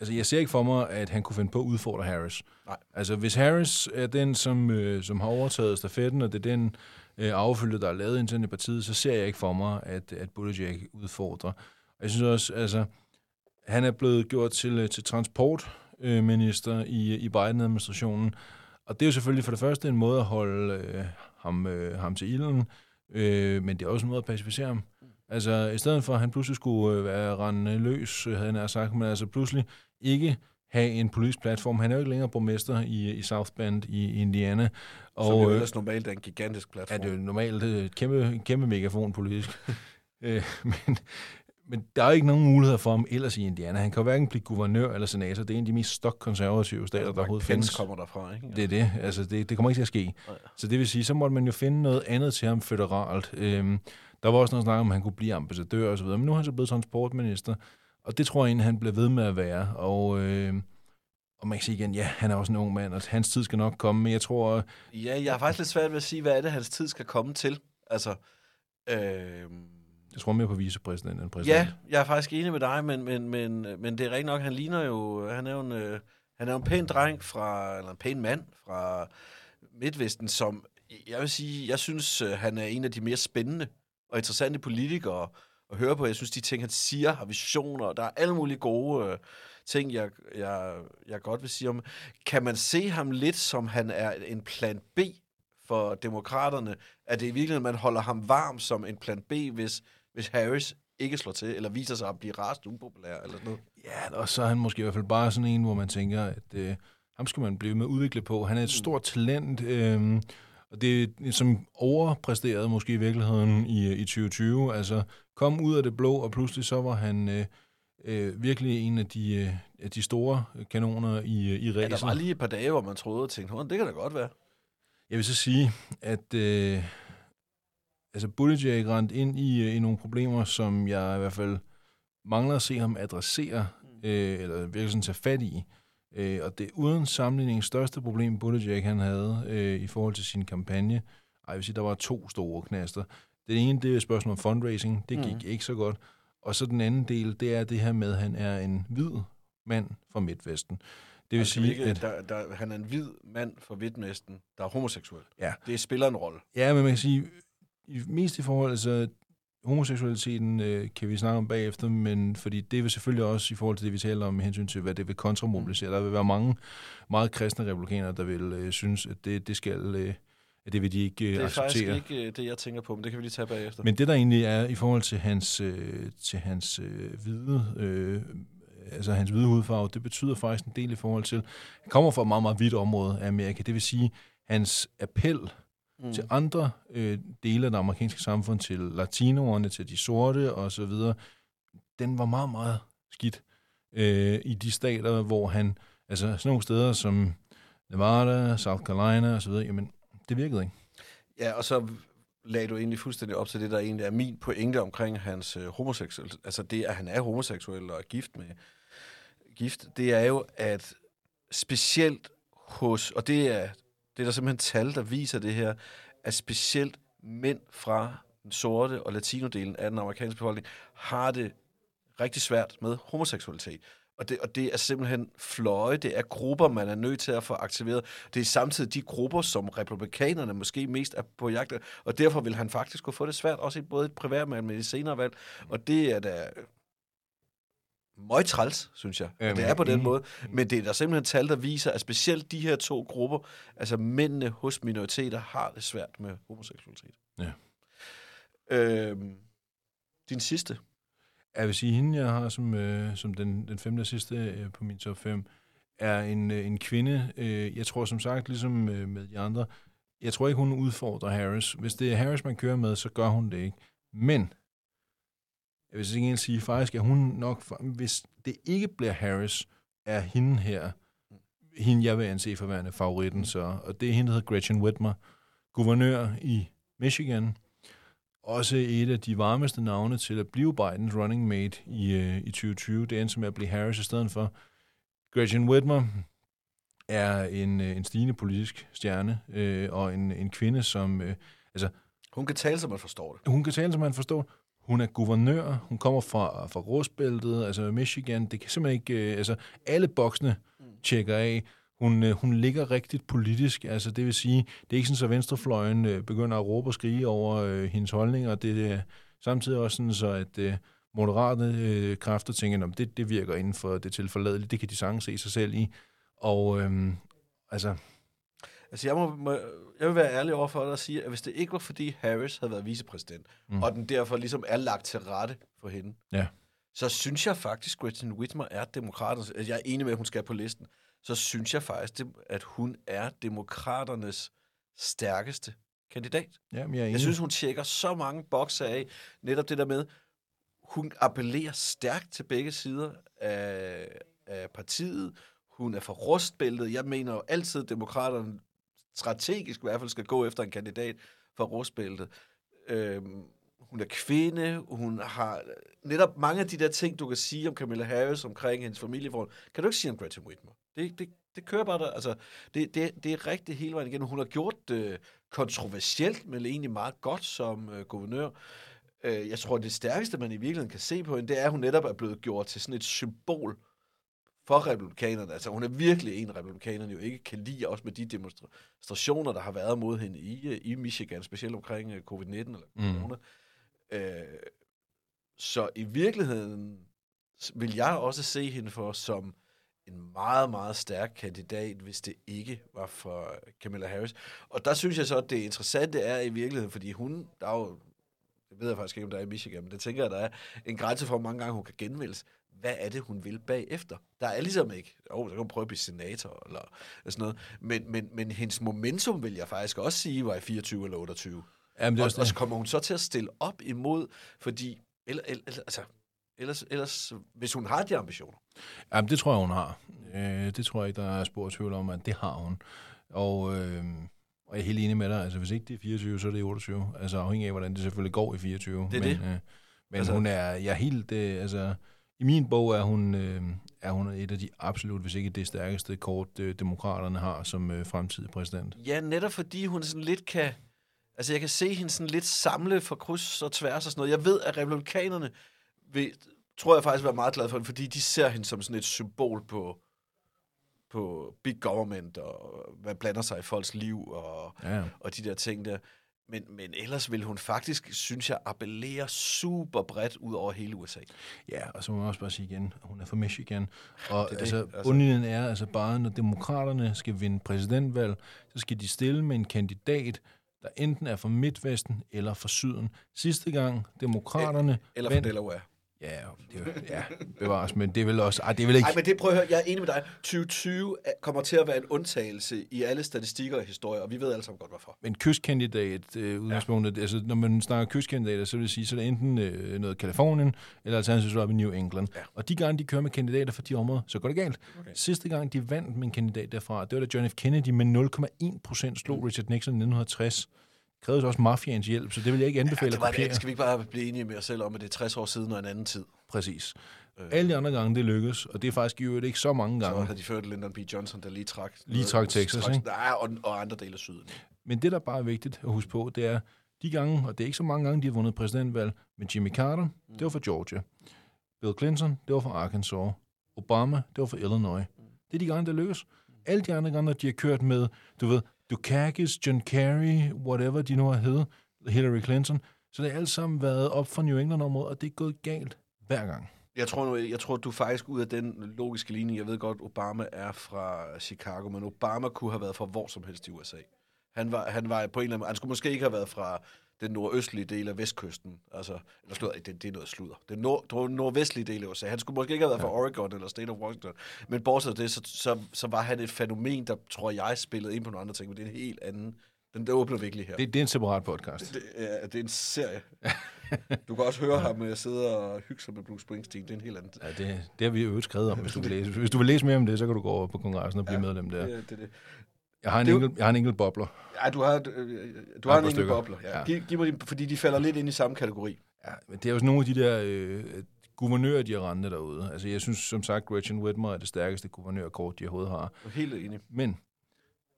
Altså, jeg ser ikke for mig, at han kunne finde på at udfordre Harris. Nej. Altså, hvis Harris er den, som, øh, som har overtaget stafetten, og det er den øh, affølge, der er lavet internt i partiet, så ser jeg ikke for mig, at, at Buttigieg udfordrer. Og jeg synes også, altså, han er blevet gjort til, øh, til transportminister i, i Biden-administrationen, og det er jo selvfølgelig for det første en måde at holde øh, ham, øh, ham til ilden, øh, men det er også en måde at pacificere ham. Altså, i stedet for, at han pludselig skulle øh, være rende løs, øh, havde nær sagt, men altså pludselig ikke have en politisk platform. Han er jo ikke længere borgmester i, i South Bend i Indiana. Og, som jo øh, ellers normalt er en gigantisk Ja, platform. det er jo normalt øh, et kæmpe, en kæmpe megafon politisk. øh, men, men der er ikke nogen muligheder for ham ellers i Indiana. Han kan jo hverken blive guvernør eller senator. Det er en af de mest stokkonservative stater, der overhovedet findes. kommer derfra, ikke? Det er det. Altså, det, det kommer ikke til at ske. Så det vil sige, så måtte man jo finde noget andet til ham føderalt. Øhm, der var også noget snak om, at han kunne blive ambassadør og så videre, men nu er han så blevet transportminister, og det tror jeg egentlig, han bliver ved med at være. Og, øh, og man kan sige igen, ja, han er også en ung mand, og hans tid skal nok komme, men jeg tror, Ja, jeg har faktisk lidt svært ved at sige, hvad er det, hans tid skal komme til. Altså, øh, Jeg tror mere på vicepræsident end præsident. ja, jeg er faktisk enig med dig, men, men, men, men det er rigtigt nok, han ligner jo, han er jo en, øh, han er en pæn dreng fra, eller en pæn mand fra Midtvesten, som, jeg vil sige, jeg synes, øh, han er en af de mere spændende og interessante politikere at høre på. Jeg synes, de ting, han siger, har visioner, og der er alle mulige gode øh, ting, jeg, jeg, jeg godt vil sige om. Kan man se ham lidt som, han er en plan B for demokraterne? Er det i virkeligheden, man holder ham varm som en plan B, hvis, hvis Harris ikke slår til, eller viser sig at blive rast upopulær, eller noget? Ja, og så er han måske i hvert fald bare sådan en, hvor man tænker, at øh, ham skal man blive med at udvikle på. Han er Mm. et stort talent, øh, og det er som overpræsterede måske i virkeligheden i, i 2020. Altså, kom ud af det blå, og pludselig så var han øh, øh, virkelig en af de, øh, af de store kanoner i, øh, i Ja, der var lige et par dage, hvor man troede og tænkte, "Hå, det kan da godt være. Jeg vil så sige, at øh, altså Buttigieg rent ind i, øh, i nogle problemer, som jeg i hvert fald mangler at se ham adressere, øh, eller virkelig sådan tage fat i. Øh, og det uden sammenligning største problem, Buttigieg han havde øh, i forhold til sin kampagne. Ej, jeg vil sige, der var to store knaster. Det ene, det er et spørgsmål om fundraising. Det gik mm. ikke så godt. Og så den anden del, det er det her med, at han er en hvid mand fra Midtvesten. Det vil Altså, sige, ikke, at... der, der, han er en hvid mand fra Vidtmesten, der er homoseksuel. Ja. Det spiller en rolle. Ja, men man kan sige, i, mest i forhold, altså homoseksualiteten øh, kan vi snakke om bagefter, men fordi det vil selvfølgelig også i forhold til det, vi taler om med hensyn til, hvad det vil kontramobilisere. Der vil være mange meget kristne republikanere, der vil øh, synes, at det, det skal, øh, at det vil de ikke øh, Det er faktisk acceptere. ikke øh, det, jeg tænker på, men det kan vi lige tage bagefter. Men det, der egentlig er i forhold til hans, øh, til hans øh, hvide, øh, altså hans hvide hudfarve, det betyder faktisk en del i forhold til, han kommer fra et meget, meget vidt område af Amerika. Det vil sige, hans appel mm. til andre øh, dele af det amerikanske samfund, til latinoerne, til de sorte og så videre, den var meget, meget skidt øh, i de stater, hvor han, altså sådan nogle steder som Nevada, South Carolina og så videre, jamen, det virkede ikke. Ja, og så lagde du egentlig fuldstændig op til det, der egentlig er min pointe omkring hans øh, homoseksuel. Altså det, at han er homoseksuel og er gift med gift, det er jo, at specielt hos, og det er, det er der simpelthen tal, der viser det her, at specielt mænd fra den sorte og latinodelen af den amerikanske befolkning har det rigtig svært med homoseksualitet. Og det, og det er simpelthen fløje, det er grupper, man er nødt til at få aktiveret. Det er samtidig de grupper, som republikanerne måske mest er på jagt af, og derfor vil han faktisk kunne få det svært, også i både et privat, men i senere valg. Og det er da træls, synes jeg. Jamen, det er på den enig. måde. Men det er der simpelthen tal, der viser, at specielt de her to grupper, altså mændene hos minoriteter, har det svært med homoseksualitet. Ja. Øhm, din sidste. Jeg vil sige, hende jeg har som, øh, som den, den femte og sidste øh, på min top 5, er en, øh, en kvinde. Øh, jeg tror som sagt, ligesom øh, med de andre, jeg tror ikke, hun udfordrer Harris. Hvis det er Harris, man kører med, så gør hun det ikke. Men, jeg vil så ikke sige, faktisk er hun nok, hvis det ikke bliver Harris, er hende her, hende jeg vil anse for værende favoritten, så, og det er hende, der hedder Gretchen Whitmer, guvernør i Michigan, også et af de varmeste navne til at blive Bidens running mate i, øh, i 2020. Det endte med at blive Harris i stedet for. Gretchen Whitmer er en, øh, en stigende politisk stjerne, øh, og en, en kvinde, som... Øh, altså, Hun kan tale, så man forstår det. hun kan tale, som man forstår. Hun er guvernør. Hun kommer fra, fra Rostbæltet, altså Michigan. Det kan simpelthen ikke... Øh, altså, alle boksene tjekker af. Hun, øh, hun ligger rigtigt politisk. Altså, det vil sige, det er ikke sådan, så venstrefløjen øh, begynder at råbe og skrige over øh, hendes holdninger. Det er samtidig også sådan, så at øh, moderate øh, kræfter tænker, at det, det virker inden for det tilforladelige. Det kan de sagtens se sig selv i. Og øh, altså, Altså, jeg, må, må, jeg vil være ærlig over for dig og sige, at hvis det ikke var, fordi Harris havde været vicepræsident, mm. og den derfor ligesom er lagt til rette for hende, ja. så synes jeg faktisk, Gretchen Whitmer er demokraternes... Altså, jeg er enig med, at hun skal på listen. Så synes jeg faktisk, at hun er demokraternes stærkeste kandidat. Ja, men jeg. Jeg synes, hun tjekker så mange bokser af. Netop det der med, hun appellerer stærkt til begge sider af, af partiet. Hun er for rustbæltet. Jeg mener jo altid, at demokraterne strategisk i hvert fald skal gå efter en kandidat for rustbæltet. Øhm, hun er kvinde, hun har netop mange af de der ting, du kan sige om Camilla Harris omkring hendes familieforhold, kan du ikke sige om Gretchen Whitmer. Det, det, det kører bare der. Altså, det, det, det er rigtigt hele vejen igennem. Hun har gjort det kontroversielt, men egentlig meget godt som øh, guvernør. Øh, jeg tror, det stærkeste, man i virkeligheden kan se på hende, det er, at hun netop er blevet gjort til sådan et symbol for republikanerne. Altså, hun er virkelig en, republikanerne jo ikke kan lide, også med de demonstrationer, der har været mod hende i, øh, i Michigan, specielt omkring øh, covid-19 eller corona. Mm. Øh, så i virkeligheden vil jeg også se hende for som en meget, meget stærk kandidat, hvis det ikke var for Kamala Harris. Og der synes jeg så, at det interessante er i virkeligheden, fordi hun, der er jo, det ved jeg faktisk ikke, om der er i Michigan, men det tænker jeg, der er en grænse for, hvor mange gange hun kan genvælges. Hvad er det, hun vil bagefter? Der er ligesom ikke, åh, oh, så kan hun prøve at blive senator, eller sådan noget. Men, men, men hendes momentum, vil jeg faktisk også sige, var i 24 eller 28. Jamen, det er og, også og så kommer hun så til at stille op imod, fordi, eller, eller, altså, ellers, ellers, hvis hun har de ambitioner, Jamen, det tror jeg, hun har. Øh, det tror jeg ikke, der er spor tvivl om, at det har hun. Og, øh, og jeg er helt enig med dig. Altså, hvis ikke det er 24, så er det 28. Altså, afhængig af, hvordan det selvfølgelig går i 24. Det er men, det. Øh, men Altså- hun er, jeg er helt, øh, altså, i min bog er hun, øh, er hun et af de absolut, hvis ikke det stærkeste kort, øh, demokraterne har som øh, fremtidig præsident. Ja, netop fordi hun sådan lidt kan... Altså, jeg kan se hende sådan lidt samle for kryds og tværs og sådan noget. Jeg ved, at republikanerne vil, tror jeg faktisk være meget glad for hende, fordi de ser hende som sådan et symbol på, på big government og hvad blander sig i folks liv og, Ja. og de der ting der. Men, men ellers vil hun faktisk, synes jeg, appellere super bredt ud over hele USA. Ja, og så må man også bare sige igen, hun er fra Michigan. Og det, altså, altså. bundlinjen er altså bare, når demokraterne skal vinde præsidentvalg, så skal de stille med en kandidat, der enten er fra Midtvesten eller fra Syden. Sidste gang, demokraterne... Eller fra Delaware. Ja, det ja, bevares, men det er vel også... Ej, det er vel ikke... Nej, men det prøv at høre, jeg er enig med dig. 2020 er- kommer til at være en undtagelse i alle statistikker og historier, og vi ved alle sammen godt, hvorfor. Men kystkandidat, øh, udgangspunktet, ja. altså når man snakker kystkandidater, så vil det sige, så er det enten øh, noget Kalifornien, eller alternativt så op i New England. Ja. Og de gange, de kører med kandidater fra de områder, så går det galt. Okay. Sidste gang, de vandt med en kandidat derfra, det var da John F. Kennedy med 0,1 procent slog Richard Nixon i 1960. Krævede også mafians hjælp, så det vil jeg ikke anbefale Ja, det at var kopiere. det. Skal vi ikke bare blive enige med os selv om, at det er 60 år siden og en anden tid? Præcis. Alle de andre gange, det lykkedes, og det er faktisk øvrigt ikke så mange Så gange. havde de ført Lyndon B. Johnson, der lige trak... Lige trak Texas, straks- ikke? Nej, og, og andre dele af syden. Men det, der bare er vigtigt at huske på, det er, de gange, og det er ikke så mange gange, de har vundet præsidentvalg, men Jimmy Carter, det var fra Georgia. Bill Clinton, det var fra Arkansas. Obama, det var fra Illinois. Det er de gange, der lykkes. Alle de andre gange, de har kørt med, du ved, Dukakis, John Kerry, whatever de nu har heddet, Hillary Clinton, så det har alt sammen været op for New England-området, og det er gået galt hver gang. Jeg tror, nu, jeg tror, du er faktisk ud af den logiske linje. Jeg ved godt, Obama er fra Chicago, men Obama kunne have været fra hvor som helst i USA. Han var, han var på en eller anden Han skulle måske ikke have været fra den nordøstlige del af vestkysten. Altså, eller sludder, det, det er noget sludder. Den nord, nord, nordvestlige del af USA. Han skulle måske ikke have været fra Oregon eller State of Washington. Men bortset fra det, så, så, så var han et fænomen, der tror jeg spillede ind på nogle andre ting. Men det er en helt anden... Den der åbner virkelig her. Det, det er en separat podcast. Det, er, det er en serie. Du kan også høre ham øh, sidde og hygge sig med Bruce Springsteen. Det er en helt anden. Ja, det, det har vi jo skrevet om, hvis du, vil læse. hvis du vil læse mere om det, så kan du gå over på kongressen og blive ja, medlem der. Det, det, det. Jeg har en, Det enkelt, jeg har en enkelt bobler. Ja, du har, øh, du et har par en enkelt bobler. Ja. Ja. Giv, giv mig de, fordi de falder lidt ind i samme kategori. Ja, men det er jo sådan nogle af de der øh, guvernører, de har rendet derude. Altså, jeg synes som sagt, Gretchen Whitmer er det stærkeste guvernørkort, de overhovedet har. Jeg er helt enig. Men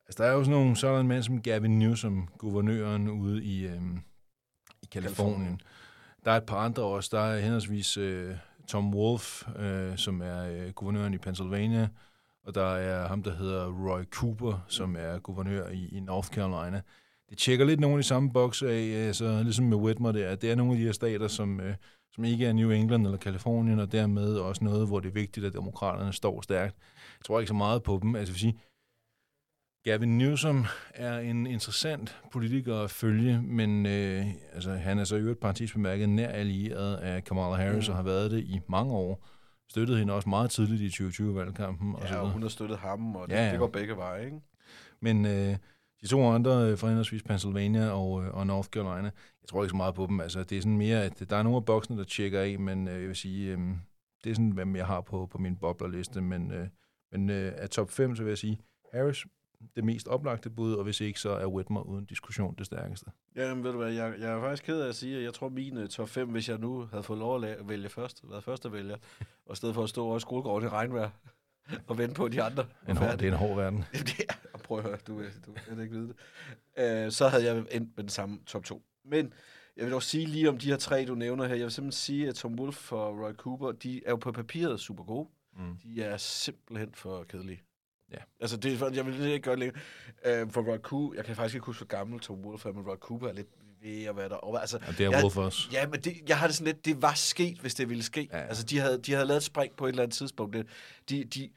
altså, der er jo sådan nogle, så der en mand som Gavin Newsom, guvernøren ude i, øh, i Kalifornien. Der er et par andre også. Der er henholdsvis øh, Tom Wolf, øh, som er øh, guvernøren i Pennsylvania, og der er ham, der hedder Roy Cooper, som er guvernør i, i North Carolina. Det tjekker lidt nogle af de samme bokser af, altså, ligesom med Whitmer der. Det er nogle af de her stater, som, øh, som ikke er New England eller Kalifornien, og dermed også noget, hvor det er vigtigt, at demokraterne står stærkt. Jeg tror ikke så meget på dem. Altså, jeg vil sige, Gavin Newsom er en interessant politiker at følge, men øh, altså, han er så i øvrigt parentes bemærket nær allieret af Kamala Harris, mm. og har været det i mange år. Støttede hende også meget tidligt i 2020-valgkampen. Og så Ja, og hun har støttet ham, og det, Ja, ja, ja. det går begge veje, ikke? Men øh, de to andre øh, fra henholdsvis Pennsylvania og, øh, og North Carolina, jeg tror ikke så meget på dem. Altså, det er sådan mere, at der er nogle af boksene, der tjekker af, men øh, jeg vil sige, øh, det er sådan, hvem jeg har på, på min boblerliste. Men, øh, men øh, af top 5, så vil jeg sige, Harris, det mest oplagte bud, og hvis ikke, så er Whitmer uden diskussion det stærkeste. Jamen, ved du hvad, jeg, jeg er faktisk ked af at sige, at jeg tror, min uh, top 5, hvis jeg nu havde fået lov at vælge først, været første vælger, og i stedet for at stå over i skolegården i regnvejr, og vente på, de andre En hård, det er en hård verden. Det er, prøv at høre, du, du kan ikke vide det. Øh, så havde jeg endt med den samme top 2. Men jeg vil dog sige lige om de her tre, du nævner her. Jeg vil simpelthen sige, at Tom Wolfe og Roy Cooper, de er jo på papiret super gode. Mm. De er simpelthen for kedelige. Ja. Altså, det er, jeg vil ikke gøre det længere. Øh, for Roy Cooper, jeg kan faktisk ikke huske, hvor gammel Tom Wolfe er, men Roy Cooper er lidt ved at være der. Og, altså, Ja, det er jeg- Wolf også. Ja, men det, jeg har det sådan lidt, det var sket, hvis det ville ske. Ja. Altså, de havde, de havde lavet et spring på et eller andet tidspunkt. Det, de, de,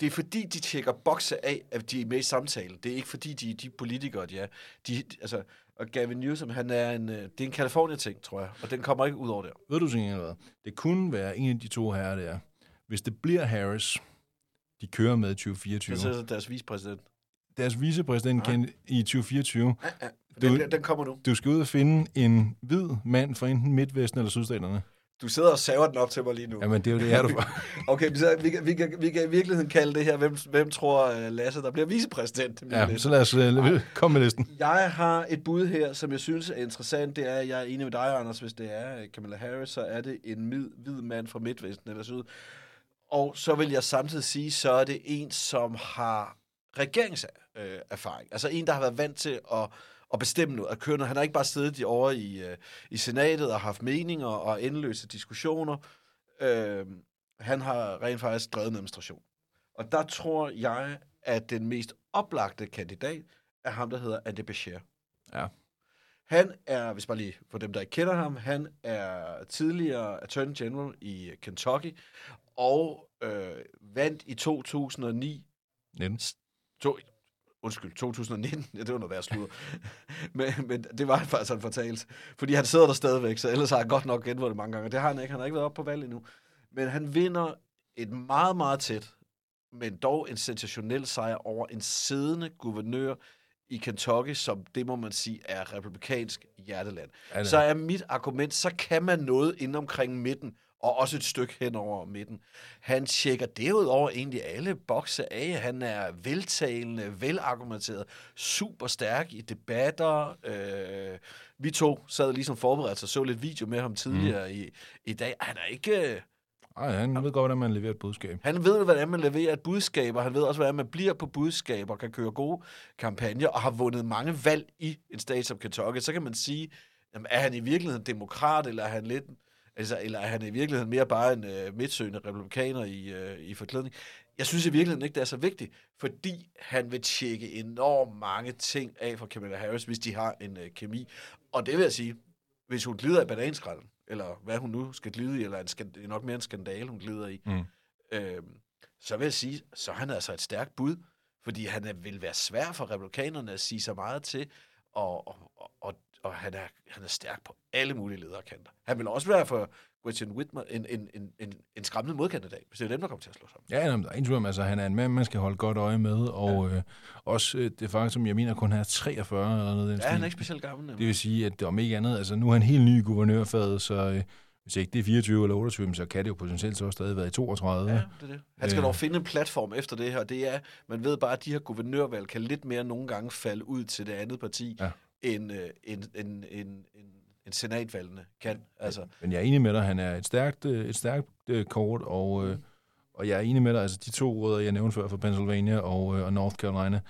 det er fordi, de tjekker bokse af, at de er med i samtalen. Det er ikke fordi, de er de politikere, de er. De, altså, og Gavin Newsom, han er en, øh, det er en California-ting, tror jeg. Og den kommer ikke ud over der. Ved du sådan noget? Det kunne være en af de to herrer der. Hvis det bliver Harris, de kører med i 2024. Det er deres vicepræsident. Deres vicepræsident kan i 2024. Den, Du- den kommer nu. Du skal ud og finde en hvid mand fra enten Midtvesten eller Sydstaterne. Du sidder og saver den op til mig lige nu. Jamen, det er jo det, er du for. Okay, så vi, kan, vi, kan, vi kan i virkeligheden kalde det her, hvem, hvem tror uh, Lasse, der bliver vicepræsident? Ja, så lad os uh, komme med listen. Jeg har et bud her, som jeg synes er interessant. Det er, at jeg er enig med dig, Anders. Hvis det er øh, Kamala Harris, så er det en mid, hvid mand fra Midtvesten eller Syd. Og så vil jeg samtidig sige, så er det en, som har regeringserfaring. Altså en, der har været vant til at, at bestemme noget, at køre noget. Han har ikke bare siddet over i, øh, i senatet og haft meninger og endeløse diskussioner. Øh, han har rent faktisk drevet en administration. Og der tror jeg, at den mest oplagte kandidat er ham, der hedder Andy Beshear. Ja. Han er, hvis bare lige for dem, der ikke kender ham, han er tidligere Attorney General i Kentucky, og øh, vandt i 2009 19. to, undskyld, 2019, ja, det var noget værd sludder. men, men det var faktisk en fortalelse. Fordi han sidder der stadigvæk, så ellers har han godt nok genvundet mange gange. Det har han ikke. Han har ikke været op på valg endnu. Men han vinder et meget, meget tæt, men dog en sensationel sejr over en siddende guvernør i Kentucky, som det må man sige er republikansk hjerteland. Ja, så er mit argument, så kan man noget ind omkring midten, og også et stykke hen over midten. Han tjekker derudover egentlig alle bokse af. Han er veltalende, velargumenteret, super stærk i debatter. Øh, vi to sad ligesom forberedt og så lidt video med ham tidligere mm. i, i dag. Han er ikke... øh, Ej, han ved godt, hvordan man leverer et budskab. Han ved, hvordan man leverer et budskab, og han ved også, hvordan man bliver på budskab og kan køre gode kampagner, og har vundet mange valg i en stat som Kentucky. Så kan man sige, jamen, er han i virkeligheden demokrat, eller er han lidt... Altså, eller er han i virkeligheden mere bare en øh, midtsøgende republikaner i, øh, i forklædning? Jeg synes i virkeligheden ikke, det er så vigtigt, fordi han vil tjekke enormt mange ting af fra Kamala Harris, hvis de har en øh, kemi. Og det vil jeg sige, hvis hun glider i bananskralden, eller hvad hun nu skal glide i, eller en skand- det er nok mere en skandale, hun glider i, Mm. øh, så vil jeg sige, så er han altså et stærkt bud, fordi han er, vil være svær for republikanerne at sige så meget til, og, og, og, han, er, han er stærk på alle mulige lederkanter. Han vil også være for Gretchen Whitmer en, en, en, en, en skræmmende modkandidat, hvis det er dem, der kommer til at slå sammen. Ja, jamen, der er ingen tvivl altså, han er en mand, man skal holde godt øje med, og ja. øh, også øh, det faktum, jeg mener, kun han er 43 eller noget. den Ja, han stil. er ikke specielt gammel. Det nemlig. vil sige, at om ikke andet, altså nu er han helt ny i guvernørfaget, så øh, hvis ikke det er 24 eller 28, så kan det jo potentielt så også stadig være i 32. Ja, det er det. Han skal Øh. dog finde en platform efter det her, det er, man ved bare, at de her guvernørvalg kan lidt mere nogle gange falde ud til det andet parti, Ja. End, øh, end, end, end, end, end senatvalgene kan. Altså, Men jeg er enig med dig, han er et stærkt, øh, et stærkt øh, kort, og, øh, og jeg er enig med dig, altså de to rødder, jeg nævnte før fra Pennsylvania og, øh, og North Carolina,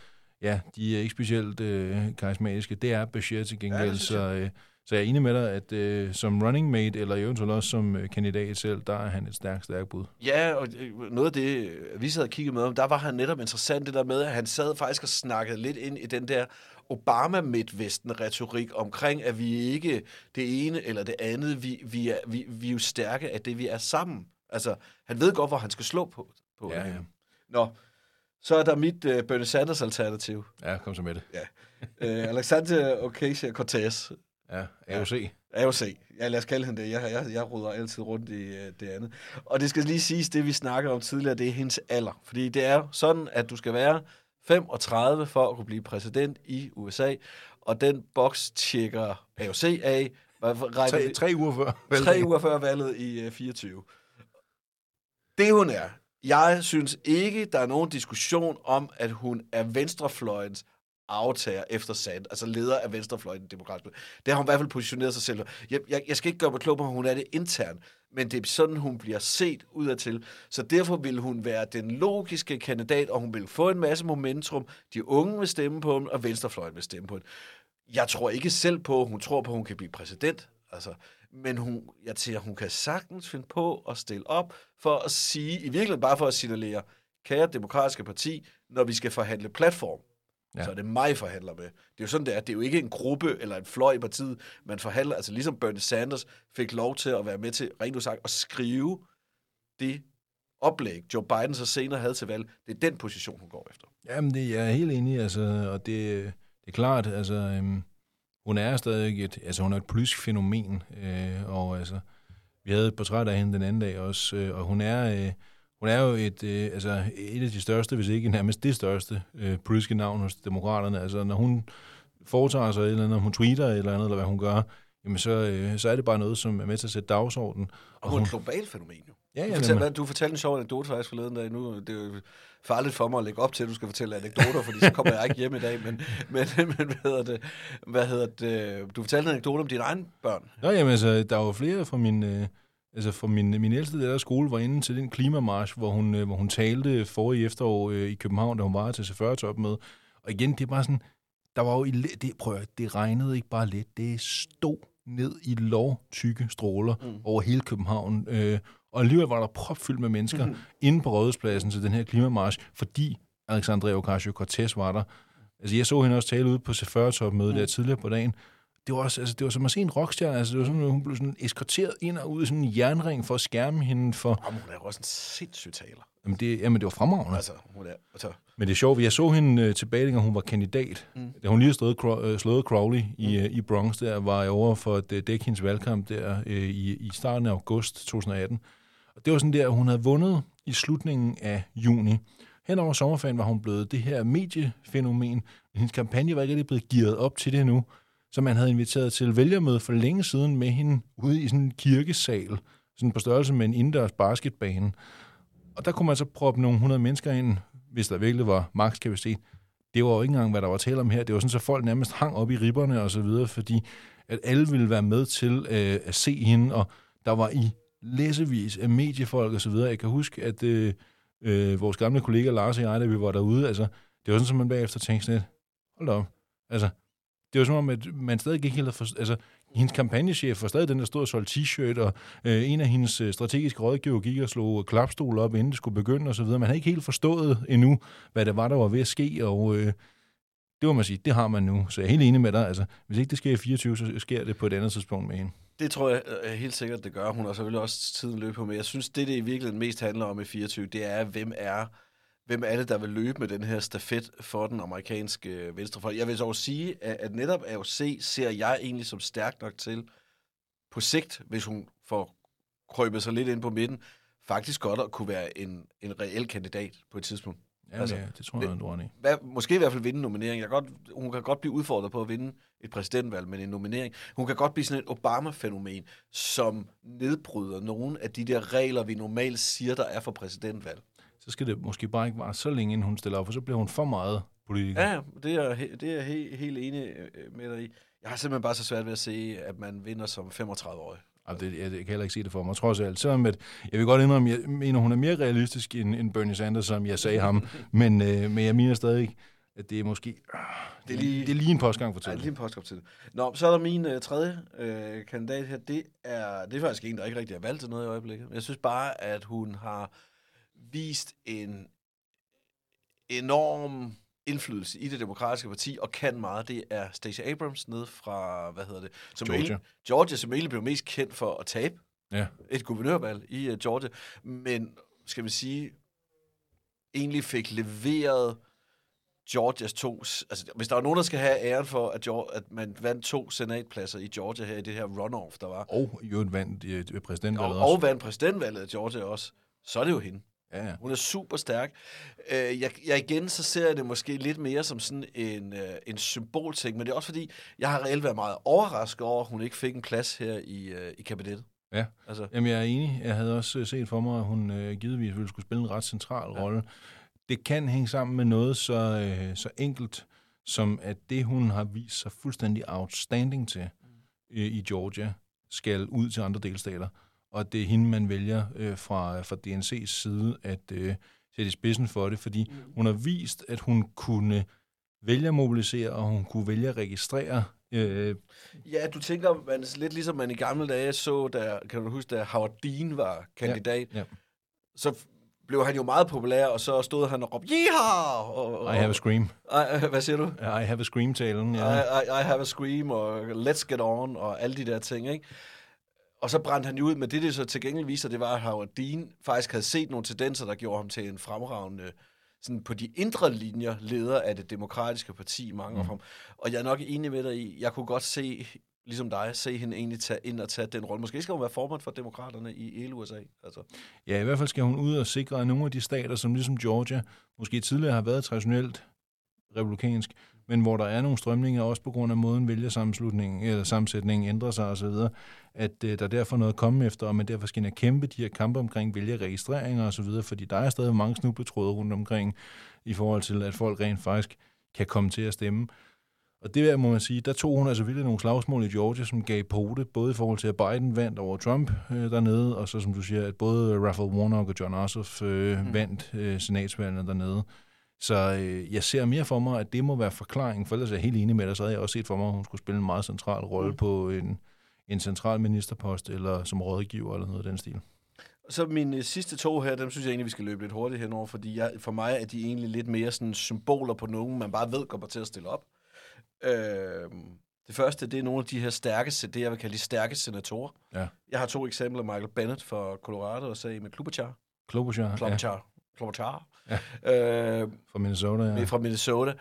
ja, de er ikke specielt øh, karismatiske. Det er Bashir til Ja, gengæld, synes så, øh, så jeg er enig med dig, at øh, som running mate, eller eventuelt også som øh, kandidat selv, der er han et stærkt, stærkt bud. Ja, og øh, noget af det, øh, vi sad og kiggede med om, der var han netop interessant det der med, at han sad faktisk og snakkede lidt ind i den der Obama-midtvesten-retorik omkring, at vi ikke det ene eller det andet, vi, vi, er, vi, vi er jo stærke af det, vi er sammen. Altså, han ved godt, hvor han skal slå på. på Ja, ja. Nå, så er der mit uh, Bernie Sanders-alternativ. Ja, kom så med det. uh, Alexander Ocasio-Cortez. Ja, AOC. AOC. Ja, lad os kalde hende det. Jeg, jeg, jeg ruder altid rundt i uh, det andet. Og det skal lige siges, det vi snakkede om tidligere, det er hendes alder. Fordi det er sådan, at du skal være 35 for at kunne blive præsident i USA. Og den boks tjekker AOC af. Tre, tre uger før. tre uger før valget i uh, 24. Det hun er. Jeg synes ikke, der er nogen diskussion om, at hun er venstrefløjens aftager efter Sand, altså leder af Venstrefløjen, Demokratisk. Det har hun i hvert fald positioneret sig selv. Jeg, jeg, jeg skal ikke gøre mig klog på, hun er det internt, men det er sådan, hun bliver set udadtil. Så derfor vil hun være den logiske kandidat, og hun vil få en masse momentum. De unge vil stemme på hende, og Venstrefløjen vil stemme på hende. Jeg tror ikke selv på, hun tror på, at hun kan blive præsident. Altså, men hun, jeg tænker, hun kan sagtens finde på at stille op for at sige, i virkeligheden bare for at signalere, kære demokratiske parti, når vi skal forhandle platform, ja. Så er det mig, forhandler med. Det er jo sådan, det er. Det er jo ikke en gruppe eller en fløj i partiet, man forhandler. Altså ligesom Bernie Sanders fik lov til at være med til, rent udsagt, at skrive det oplæg, Joe Biden så senere havde til valg. Det er den position, hun går efter. Jamen, det jeg er helt enig i, altså, og det, det er klart, altså, øhm, hun er stadig et, altså, hun er et politisk fænomen, øh, og altså, vi havde et portræt af hende den anden dag også, øh, og hun er, øh, hun er jo et, øh, altså, et af de største, hvis ikke nærmest det største øh, politiske navn hos demokraterne. Altså, når hun foretager sig et eller andet, når hun tweeter et eller andet, eller hvad hun gør, jamen så, øh, så er det bare noget, som er med til at sætte dagsordenen. Og hun er et globalt fænomen jo. Ja, Du, ja, fortalte, men, du fortalte en sjov anekdote faktisk forleden dag. Nu det er jo farligt for mig at lægge op til, at du skal fortælle anekdoter, fordi så kommer jeg ikke hjem i dag. Men, men, men hvad hedder det? Hvad hedder det? Du fortalte en anekdote om dine egne børn. Nå, jamen, altså, der var flere fra min, øh, altså fra min, min ældste der skole var inde til den klimamarsch, hvor hun, øh, hvor hun talte forrige efterår øh, i København, da hun var til C40-top med. Og igen, det er bare sådan, der var jo, i, det, prøv at, det regnede ikke bare lidt, det stod ned i lovtykke stråler mm. over hele København. Øh, og alligevel var der propfyldt med mennesker mm. inde på Rådhuspladsen til den her klimamarsch, fordi Alexandria Ocasio-Cortez var der. Altså, jeg så hende også tale ude på C40-topmødet mm. der tidligere på dagen. Det var, også, altså, det var som at se en rockstjerne. Altså, det var sådan, at hun blev sådan eskorteret ind og ud i sådan en jernring for at skærme hende for... Jamen, hun er jo også en sindssyg taler. Jamen, det, jamen, det var fremragende. Altså, hun er... Altså, Men det er sjovt, jeg så hende øh, tilbage, dengang hun var kandidat. Mm. Da hun lige Cro- øh, slået Crowley i, øh, i Bronx, der var jeg over for at øh, dække hendes valgkamp der øh, i, i starten af august 2018. Og det var sådan der, at hun havde vundet i slutningen af juni. Hen over sommerferien var hun blevet det her mediefænomen. Men hendes kampagne var ikke rigtig blevet gearet op til det nu som man havde inviteret til vælgermøde for længe siden med hende ude i sådan en kirkesal, sådan på størrelse med en indendørs basketbane. Og der kunne man så proppe nogle hundrede mennesker ind, hvis der virkelig var makskapacitet. Det var jo ikke engang, hvad der var tale om her. Det var sådan, så folk nærmest hang op i ribberne og så videre, fordi at alle ville være med til øh, at se hende, og der var i læsevis af mediefolk og så videre. Jeg kan huske, at øh, øh, vores gamle kollega Lars og jeg, da vi var derude, altså, det var sådan, at man bagefter tænkte sådan lidt, hold op. Altså, det var som om, at man stadig ikke helt for, altså, hendes kampagnechef var stadig den, der stod og solgte t-shirt, og øh, en af hendes øh, strategiske rådgiver gik og slog klapstol op, inden det skulle begynde og så videre. Man havde ikke helt forstået endnu, hvad det var, der var ved at ske, og øh, det må man sige, det har man nu. Så jeg er helt enig med dig. Altså, hvis ikke det sker i 24, så sker det på et andet tidspunkt med hende. Det tror jeg øh, helt sikkert, det gør. Hun og så vil også tiden løbe på, med. jeg synes, det, det i virkeligheden mest handler om i 24, det er, hvem er, hvem er det, der vil løbe med den her stafet for den amerikanske øh, venstrefløj. Jeg vil så også sige, at, at netop AOC ser jeg egentlig som stærk nok til på sigt, hvis hun får krøbet sig lidt ind på midten, faktisk godt at kunne være en, en reel kandidat på et tidspunkt. Ja, Altså, altså, det tror jeg, du har. Hvad, måske i hvert fald vinde en nominering. Jeg godt, hun kan godt blive udfordret på at vinde et præsidentvalg, men en nominering. Hun kan godt blive sådan et Obama-fænomen, som nedbryder nogle af de der regler, vi normalt siger, der er for præsidentvalg. Så skal det måske bare ikke være så længe, inden hun stiller op, for så bliver hun for meget politiker. Ja, det er, det er jeg he, helt enig øh, med dig i. Jeg har simpelthen bare så svært ved at se, at man vinder som 35-årig. Altså, det, jeg, jeg kan heller ikke se det for mig, trods alt. Selvom at, jeg vil godt indrømme, jeg mener, hun er mere realistisk end, end Bernie Sanders, som jeg sagde ham. Men, øh, men jeg mener stadig, at det er måske... Øh, det, er lige, det er lige en postgang for Ja, tiden. lige en postkop til det. Nå, så er der min øh, tredje øh, kandidat her. Det er, det er faktisk en, der ikke rigtig er valgt til noget i øjeblikket. Jeg synes bare, at hun har vist en enorm indflydelse i det demokratiske parti, og kan meget. Det er Stacey Abrams ned fra, hvad hedder det? Som Georgia. Egentlig, Georgia, som egentlig blev mest kendt for at tabe Ja. et guvernørvalg i uh, Georgia, men skal vi sige, egentlig fik leveret Georgias to... Altså, hvis der var nogen, der skal have æren for, at, Georgia, at man vandt to senatpladser i Georgia her i det her runoff, der var, Og jo vandt øh, ved og, præsidentvalget også. og vandt præsidentvalget af Georgia også, så er det jo hende. Ja, ja. Hun er super stærk. Øh, jeg, jeg igen, så ser jeg det måske lidt mere som sådan en, øh, en symbolting, men det er også fordi, jeg har reelt været meget overrasket over, at hun ikke fik en plads her i, øh, i kabinettet. Ja. Altså, Jamen, jeg er enig. Jeg havde også øh, set for mig, at hun øh, givetvis ville skulle spille en ret central ja. rolle. Det kan hænge sammen med noget så, øh, så enkelt som at det, hun har vist sig fuldstændig outstanding til øh, i Georgia, skal ud til andre delstater. Og det er hende, man vælger øh, fra, fra DNC's side at øh, sætte i spidsen for det, fordi hun har vist, at hun kunne vælge at mobilisere, og hun kunne vælge at registrere øh, Ja, du tænker, man, lidt ligesom man i gamle dage så, da, kan du huske, da Howard Dean var kandidat, ja. så f- blev han jo meget populær, og så stod han og råbte, Yeehaw! Og, og, I have a scream. I, hvad siger du? I have a scream-talen, ja. I, I, I have a scream, og let's get on, og alle de der ting, ikke? Og så brændte han jo ud, men det, det så til gengæld viser, det var, at Howard Dean faktisk havde set nogle tendenser, der gjorde ham til en fremragende, sådan på de indre linjer, leder af det demokratiske parti, mange mm. af ham. Og jeg er nok enig med dig i, jeg kunne godt se, ligesom dig, se hende egentlig tage ind og tage den rolle. Måske skal hun være formand for demokraterne i hele USA. Altså. Ja, i hvert fald skal hun ud og sikre, at nogle af de stater, som ligesom Georgia, måske tidligere har været traditionelt republikansk, men hvor der er nogle strømninger, også på grund af måden vælgersammenslutningen eller sammensætningen ændrer sig osv., at øh, der er derfor noget at komme efter, og man derfor skal ind kæmpe de her kampe omkring vælgerregistreringer osv., fordi der er stadig mange snubletråde rundt omkring i forhold til, at folk rent faktisk kan komme til at stemme. Og det må man sige, der tog hun altså virkelig nogle slagsmål i Georgia, som gav pote, både i forhold til, at Biden vandt over Trump øh, dernede, og så som du siger, at både Raphael Warnock og John Ossoff øh, mm. vandt øh, senatsvalgene dernede. Så øh, jeg ser mere for mig, at det må være forklaring, for ellers er jeg helt enig med dig, så havde jeg også set for mig, at hun skulle spille en meget central rolle mm. på en, en central ministerpost, eller som rådgiver, eller noget af den stil. Så mine sidste to her, dem synes jeg egentlig, vi skal løbe lidt hurtigt henover, fordi jeg, for mig er de egentlig lidt mere sådan symboler på nogen, man bare ved kommer til at stille op. Øh, det første, det er nogle af de her stærke, det jeg vil kalde de stærke senatorer. Ja. Jeg har to eksempler. Michael Bennett fra Colorado og sag med Klobuchar. Klobuchar, ja. Klobuchar. Ja. Øh, Fra Minnesota, ja. fra Minnesota.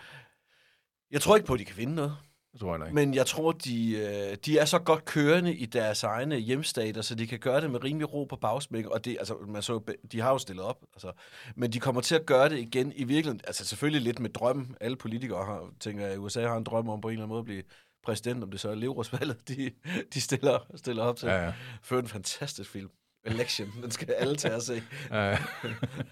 Jeg tror ikke på, at de kan vinde noget. Det tror jeg ikke. Men jeg tror, de, øh, de er så godt kørende i deres egne hjemstater, så de kan gøre det med rimelig ro på bagsmæk. Og det, altså, man så, de har jo stillet op. Altså. Men de kommer til at gøre det igen i virkeligheden. Altså selvfølgelig lidt med drøm. Alle politikere har, tænker jeg, USA har en drøm om på en eller anden måde at blive præsident, om det så er leverådsvalget, de, de stiller, stiller op til. Ja, ja. Før en fantastisk film. Election, den skal alle tage at se. Ja.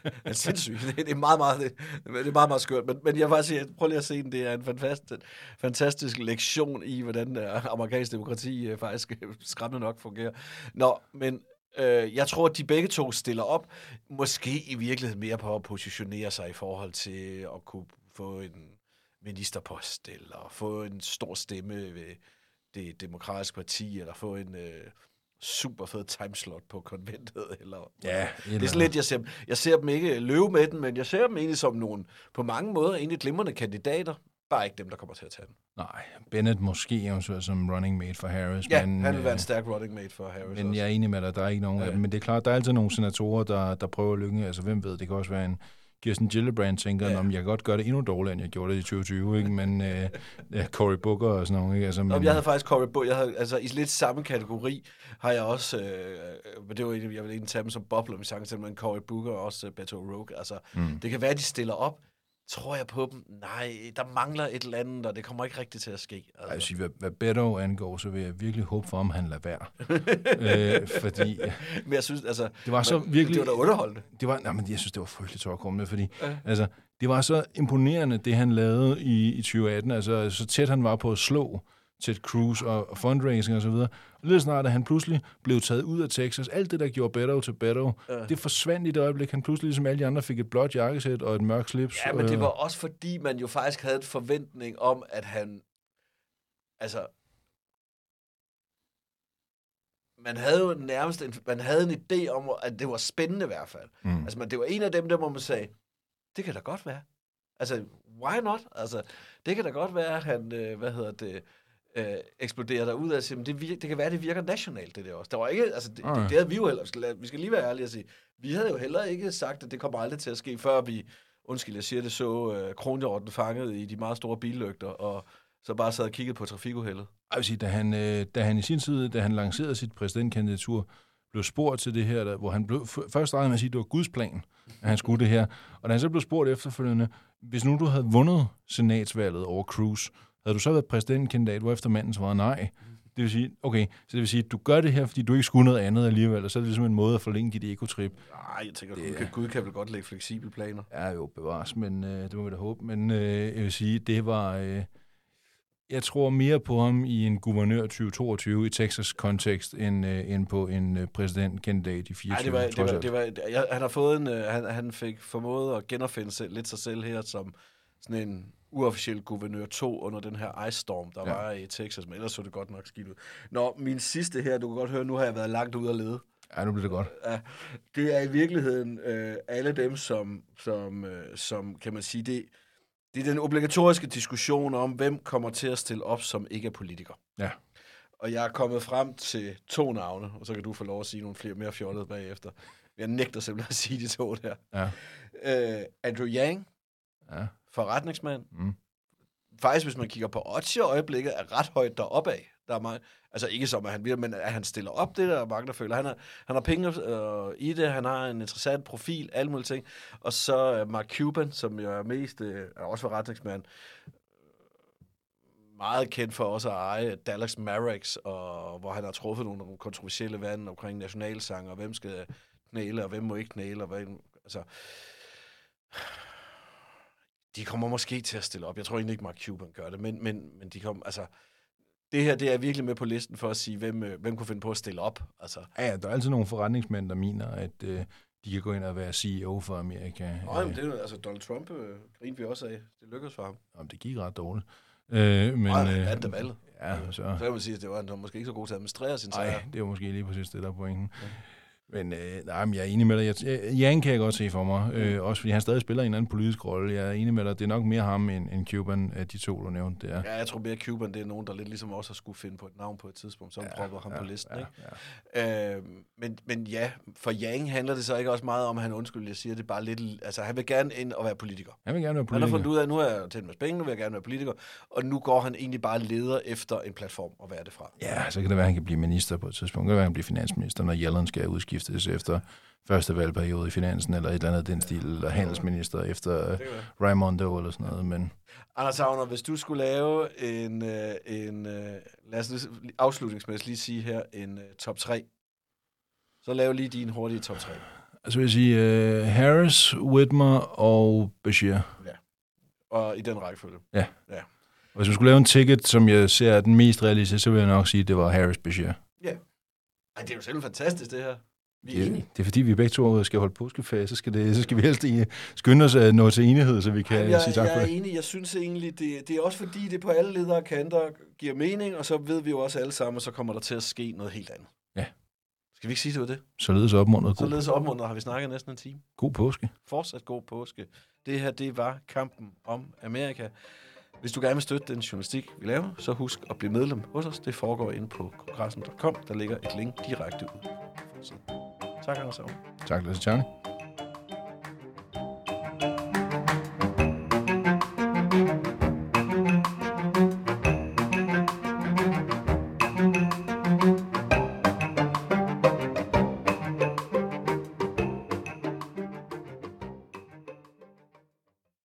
Det er sindssygt. Det, er meget, meget, det, det er meget, meget skørt. Men, men jeg vil bare sige, prøv lige at se den. Det er en fantastisk, fantastisk lektion i, hvordan der amerikansk demokrati øh, faktisk øh, skræmmende nok fungerer. Nå, men øh, jeg tror, at de begge to stiller op, måske i virkeligheden mere på at positionere sig i forhold til at kunne få en ministerpost, eller få en stor stemme ved det demokratiske parti, eller få en... Øh, super fed timeslot på konventet. Eller, Ja, det er sådan lidt, jeg ser, jeg ser dem ikke løbe med den, men jeg ser dem egentlig som nogle, på mange måder, egentlig glimrende kandidater. Bare ikke dem, der kommer til at tage den. Nej, Bennett måske eventuelt som running mate for Harris. Ja, men, han vil være øh, en stærk running mate for Harris Men også. jeg er enig med dig, der er ikke nogen Ja. af dem. Men det er klart, der er altid nogle senatorer, der, der prøver at lykke. Altså, hvem ved, det kan også være en Kirsten Gillibrand tænker, Ja. om jeg kan godt gøre det endnu dårligere, end jeg gjorde det i 2020, ikke? Men øh, ja, Cory Booker og sådan noget, ikke? Altså, men, jeg havde faktisk Cory Bo, jeg havde, altså i lidt samme kategori har jeg også, øh, men det var jeg vil egentlig tage dem som bobler, til, men Cory Booker og også uh, Beto O'Rourke. Altså, Mm. det kan være, at de stiller op. Tror jeg på dem? Nej, der mangler et eller andet, og det kommer ikke rigtigt til at ske. Jeg Altså. sige, hvad, hvad Beto angår, så vil jeg virkelig håbe for, om han lader være. øh, fordi Men jeg synes, altså, det var så men virkelig... det var da underholdende. det var, nej, men jeg synes, det var frygteligt at komme med, fordi ja. altså, det var så imponerende, det han lavede i, i 2018. Altså, så tæt han var på at slå Ted Cruz og, og fundraising og så videre. Og lige så snart, at han pludselig blev taget ud af Texas, alt det, der gjorde Beto til Beto, Ja. det forsvandt i det øjeblik. Han pludselig, ligesom alle de andre, fik et blåt jakkesæt og et mørkt slips. Ja, men det øh, var også fordi, man jo faktisk havde en forventning om, at han... Altså... Man havde jo nærmest en, man havde en idé om, at det var spændende i hvert fald. Mm. Altså, men det var en af dem, der hvor man sagde, det kan da godt være. Altså, why not? Altså, det kan da godt være, at han, øh, hvad hedder det, øh, der ud af. Men det, vir- det kan være, at det virker nationalt, det der også. Der var ikke, altså, det, Nej. det, det havde vi jo heller, vi skal, lige være ærlige og sige, vi havde jo heller ikke sagt, at det kommer aldrig til at ske, før vi, undskyld, jeg siger det, så øh, kronhjorten fanget i de meget store billygter, og så bare sad og kiggede på trafikuheldet. Jeg vil sige, da han, øh, da han i sin tid, da han lancerede sit præsidentkandidatur, blev spurgt til det her, der, hvor han blev, først startede med at sige, at det var Guds plan, at han skulle det her. Og da han så blev spurgt efterfølgende, hvis nu du havde vundet senatsvalget over Cruz, havde du så været præsidentkandidat, hvor efter manden svarede nej, Det vil sige, okay, så det vil sige, at du gør det her, fordi du ikke skulle noget andet alligevel, og så er det ligesom en måde at forlænge dit ego-trip. Nej, jeg tænker, Det Gud, kan, Gud kan vel godt lægge fleksible planer. Ja, jo, bevares, men øh, det må vi da håbe. Men øh, jeg vil sige, det var... Øh, jeg tror mere på ham i en guvernør 2022 i Texas kontekst, end, øh, end på en øh, præsidentkandidat i 24. Nej, det var, det var, det var, jeg, han har fået en, øh, han, han fik formået at genopfinde sig, lidt sig selv her som sådan en uofficiel guvernør 2 under den her ice storm, der Ja. var i Texas, men ellers så det godt nok skidt ud. Nå, min sidste her, du kan godt høre, nu har jeg været langt ude at lede. Ja, nu bliver det godt. Ja, det er i virkeligheden øh, alle dem, som, som, øh, som kan man sige, det, det er den obligatoriske diskussion om, hvem kommer til at stille op, som ikke er politiker. Ja. Og jeg er kommet frem til to navne, og så kan du få lov at sige nogle flere mere fjollede bagefter. Jeg nægter simpelthen at sige de to der. Ja. Øh, Andrew Yang, Ja. Forretningsmand. Mm. Faktisk, hvis man kigger på odds i øjeblikket, er ret højt deroppe af. Der er meget, altså ikke som, at han vil, men at han stiller op det, der er mange, der føler. Han har, han har penge øh, i det, han har en interessant profil, alle mulige ting. Og så øh, Mark Cuban, som jo er mest, øh, er også forretningsmand, meget kendt for også at eje Dallas Mavericks, og hvor han har truffet nogle kontroversielle vand omkring nationalsang, og hvem skal knæle, og hvem må ikke knæle, og hvad, altså, de kommer måske til at stille op. Jeg tror egentlig ikke, Mark Cuban gør det, men, men, men de kommer, altså, det her, det er virkelig med på listen for at sige, hvem, øh, hvem kunne finde på at stille op. Altså, Ja, ja, der er altid nogle forretningsmænd, der mener, at øh, de kan gå ind og være CEO for Amerika. Nå, men det er altså Donald Trump øh, grinte vi også af. Det lykkedes for ham. Jamen, det gik ret dårligt. Øh, men, han øh, vandt det valget. Ja, så... Så kan man sige, at det var, han var måske ikke så god til at administrere sin sejr. Nej, det var måske lige præcis det, der er pointen. Men, øh, nej, men jeg er enig med dig. Jeg, jeg- Jan kan jeg godt se for mig. Øh, også fordi han stadig spiller en anden politisk rolle. Jeg er enig med dig. Det er nok mere ham end, end Cuban, af de to, du nævnte. Det er. Ja, jeg tror mere, Cuban det er nogen, der lidt ligesom også har skulle finde på et navn på et tidspunkt, så ja, propper ham ja, på listen. ja, ikke? ja. Øh, men, men ja, for Yang handler det så ikke også meget om, at han undskyld, jeg siger det bare lidt, altså han vil gerne ind og være politiker. Han vil gerne være Han politiker. har fundet ud af, at nu har jeg en masse penge, nu vil jeg gerne være politiker, og nu går han egentlig bare leder efter en platform at være det fra. Ja, så kan det være, at han kan blive minister på et tidspunkt. Det kan være, at han kan blive finansminister, når Yellen skal udskiftes efter første valgperiode i finansen, eller et eller andet den stil, eller handelsminister efter uh, Raimondo eller sådan noget. Men Anders Havner, hvis du skulle lave en, øh, en øh, lad os lige- afslutningsmæssigt lige sige her, en top 3, så lav lige din hurtige top 3. altså vil jeg sige uh, Harris, Whitmer og Bashir. Og i den rækkefølge. Og hvis man skulle lave en ticket, som jeg ser er den mest realistiske, så vil jeg nok sige, at det var Harris Bashir. Ej, det er jo selv fantastisk, det her. Vi er enige. Det, er fordi, vi begge to skal holde påskeferie, så skal, det, så skal vi helst skynde os at nå til enighed, så vi kan jeg, sige tak jeg for er det. enig. Jeg synes egentlig, det, det er også fordi, det på alle ledere kanter giver mening, og så ved vi jo også alle sammen, at så kommer der til at ske noget helt andet. Ja. Skal vi ikke sige, det var det? Således opmuntret. Således opmuntret har vi snakket næsten en time. god påske. Fortsat god påske. Det her, det var kampen om Amerika. Hvis du gerne vil støtte den journalistik, vi laver, så husk at blive medlem hos os. Det foregår inde på kongressen.com. Der ligger et link direkte ud. på. Tak, Anders Agner. Tak, Lasse Charlie.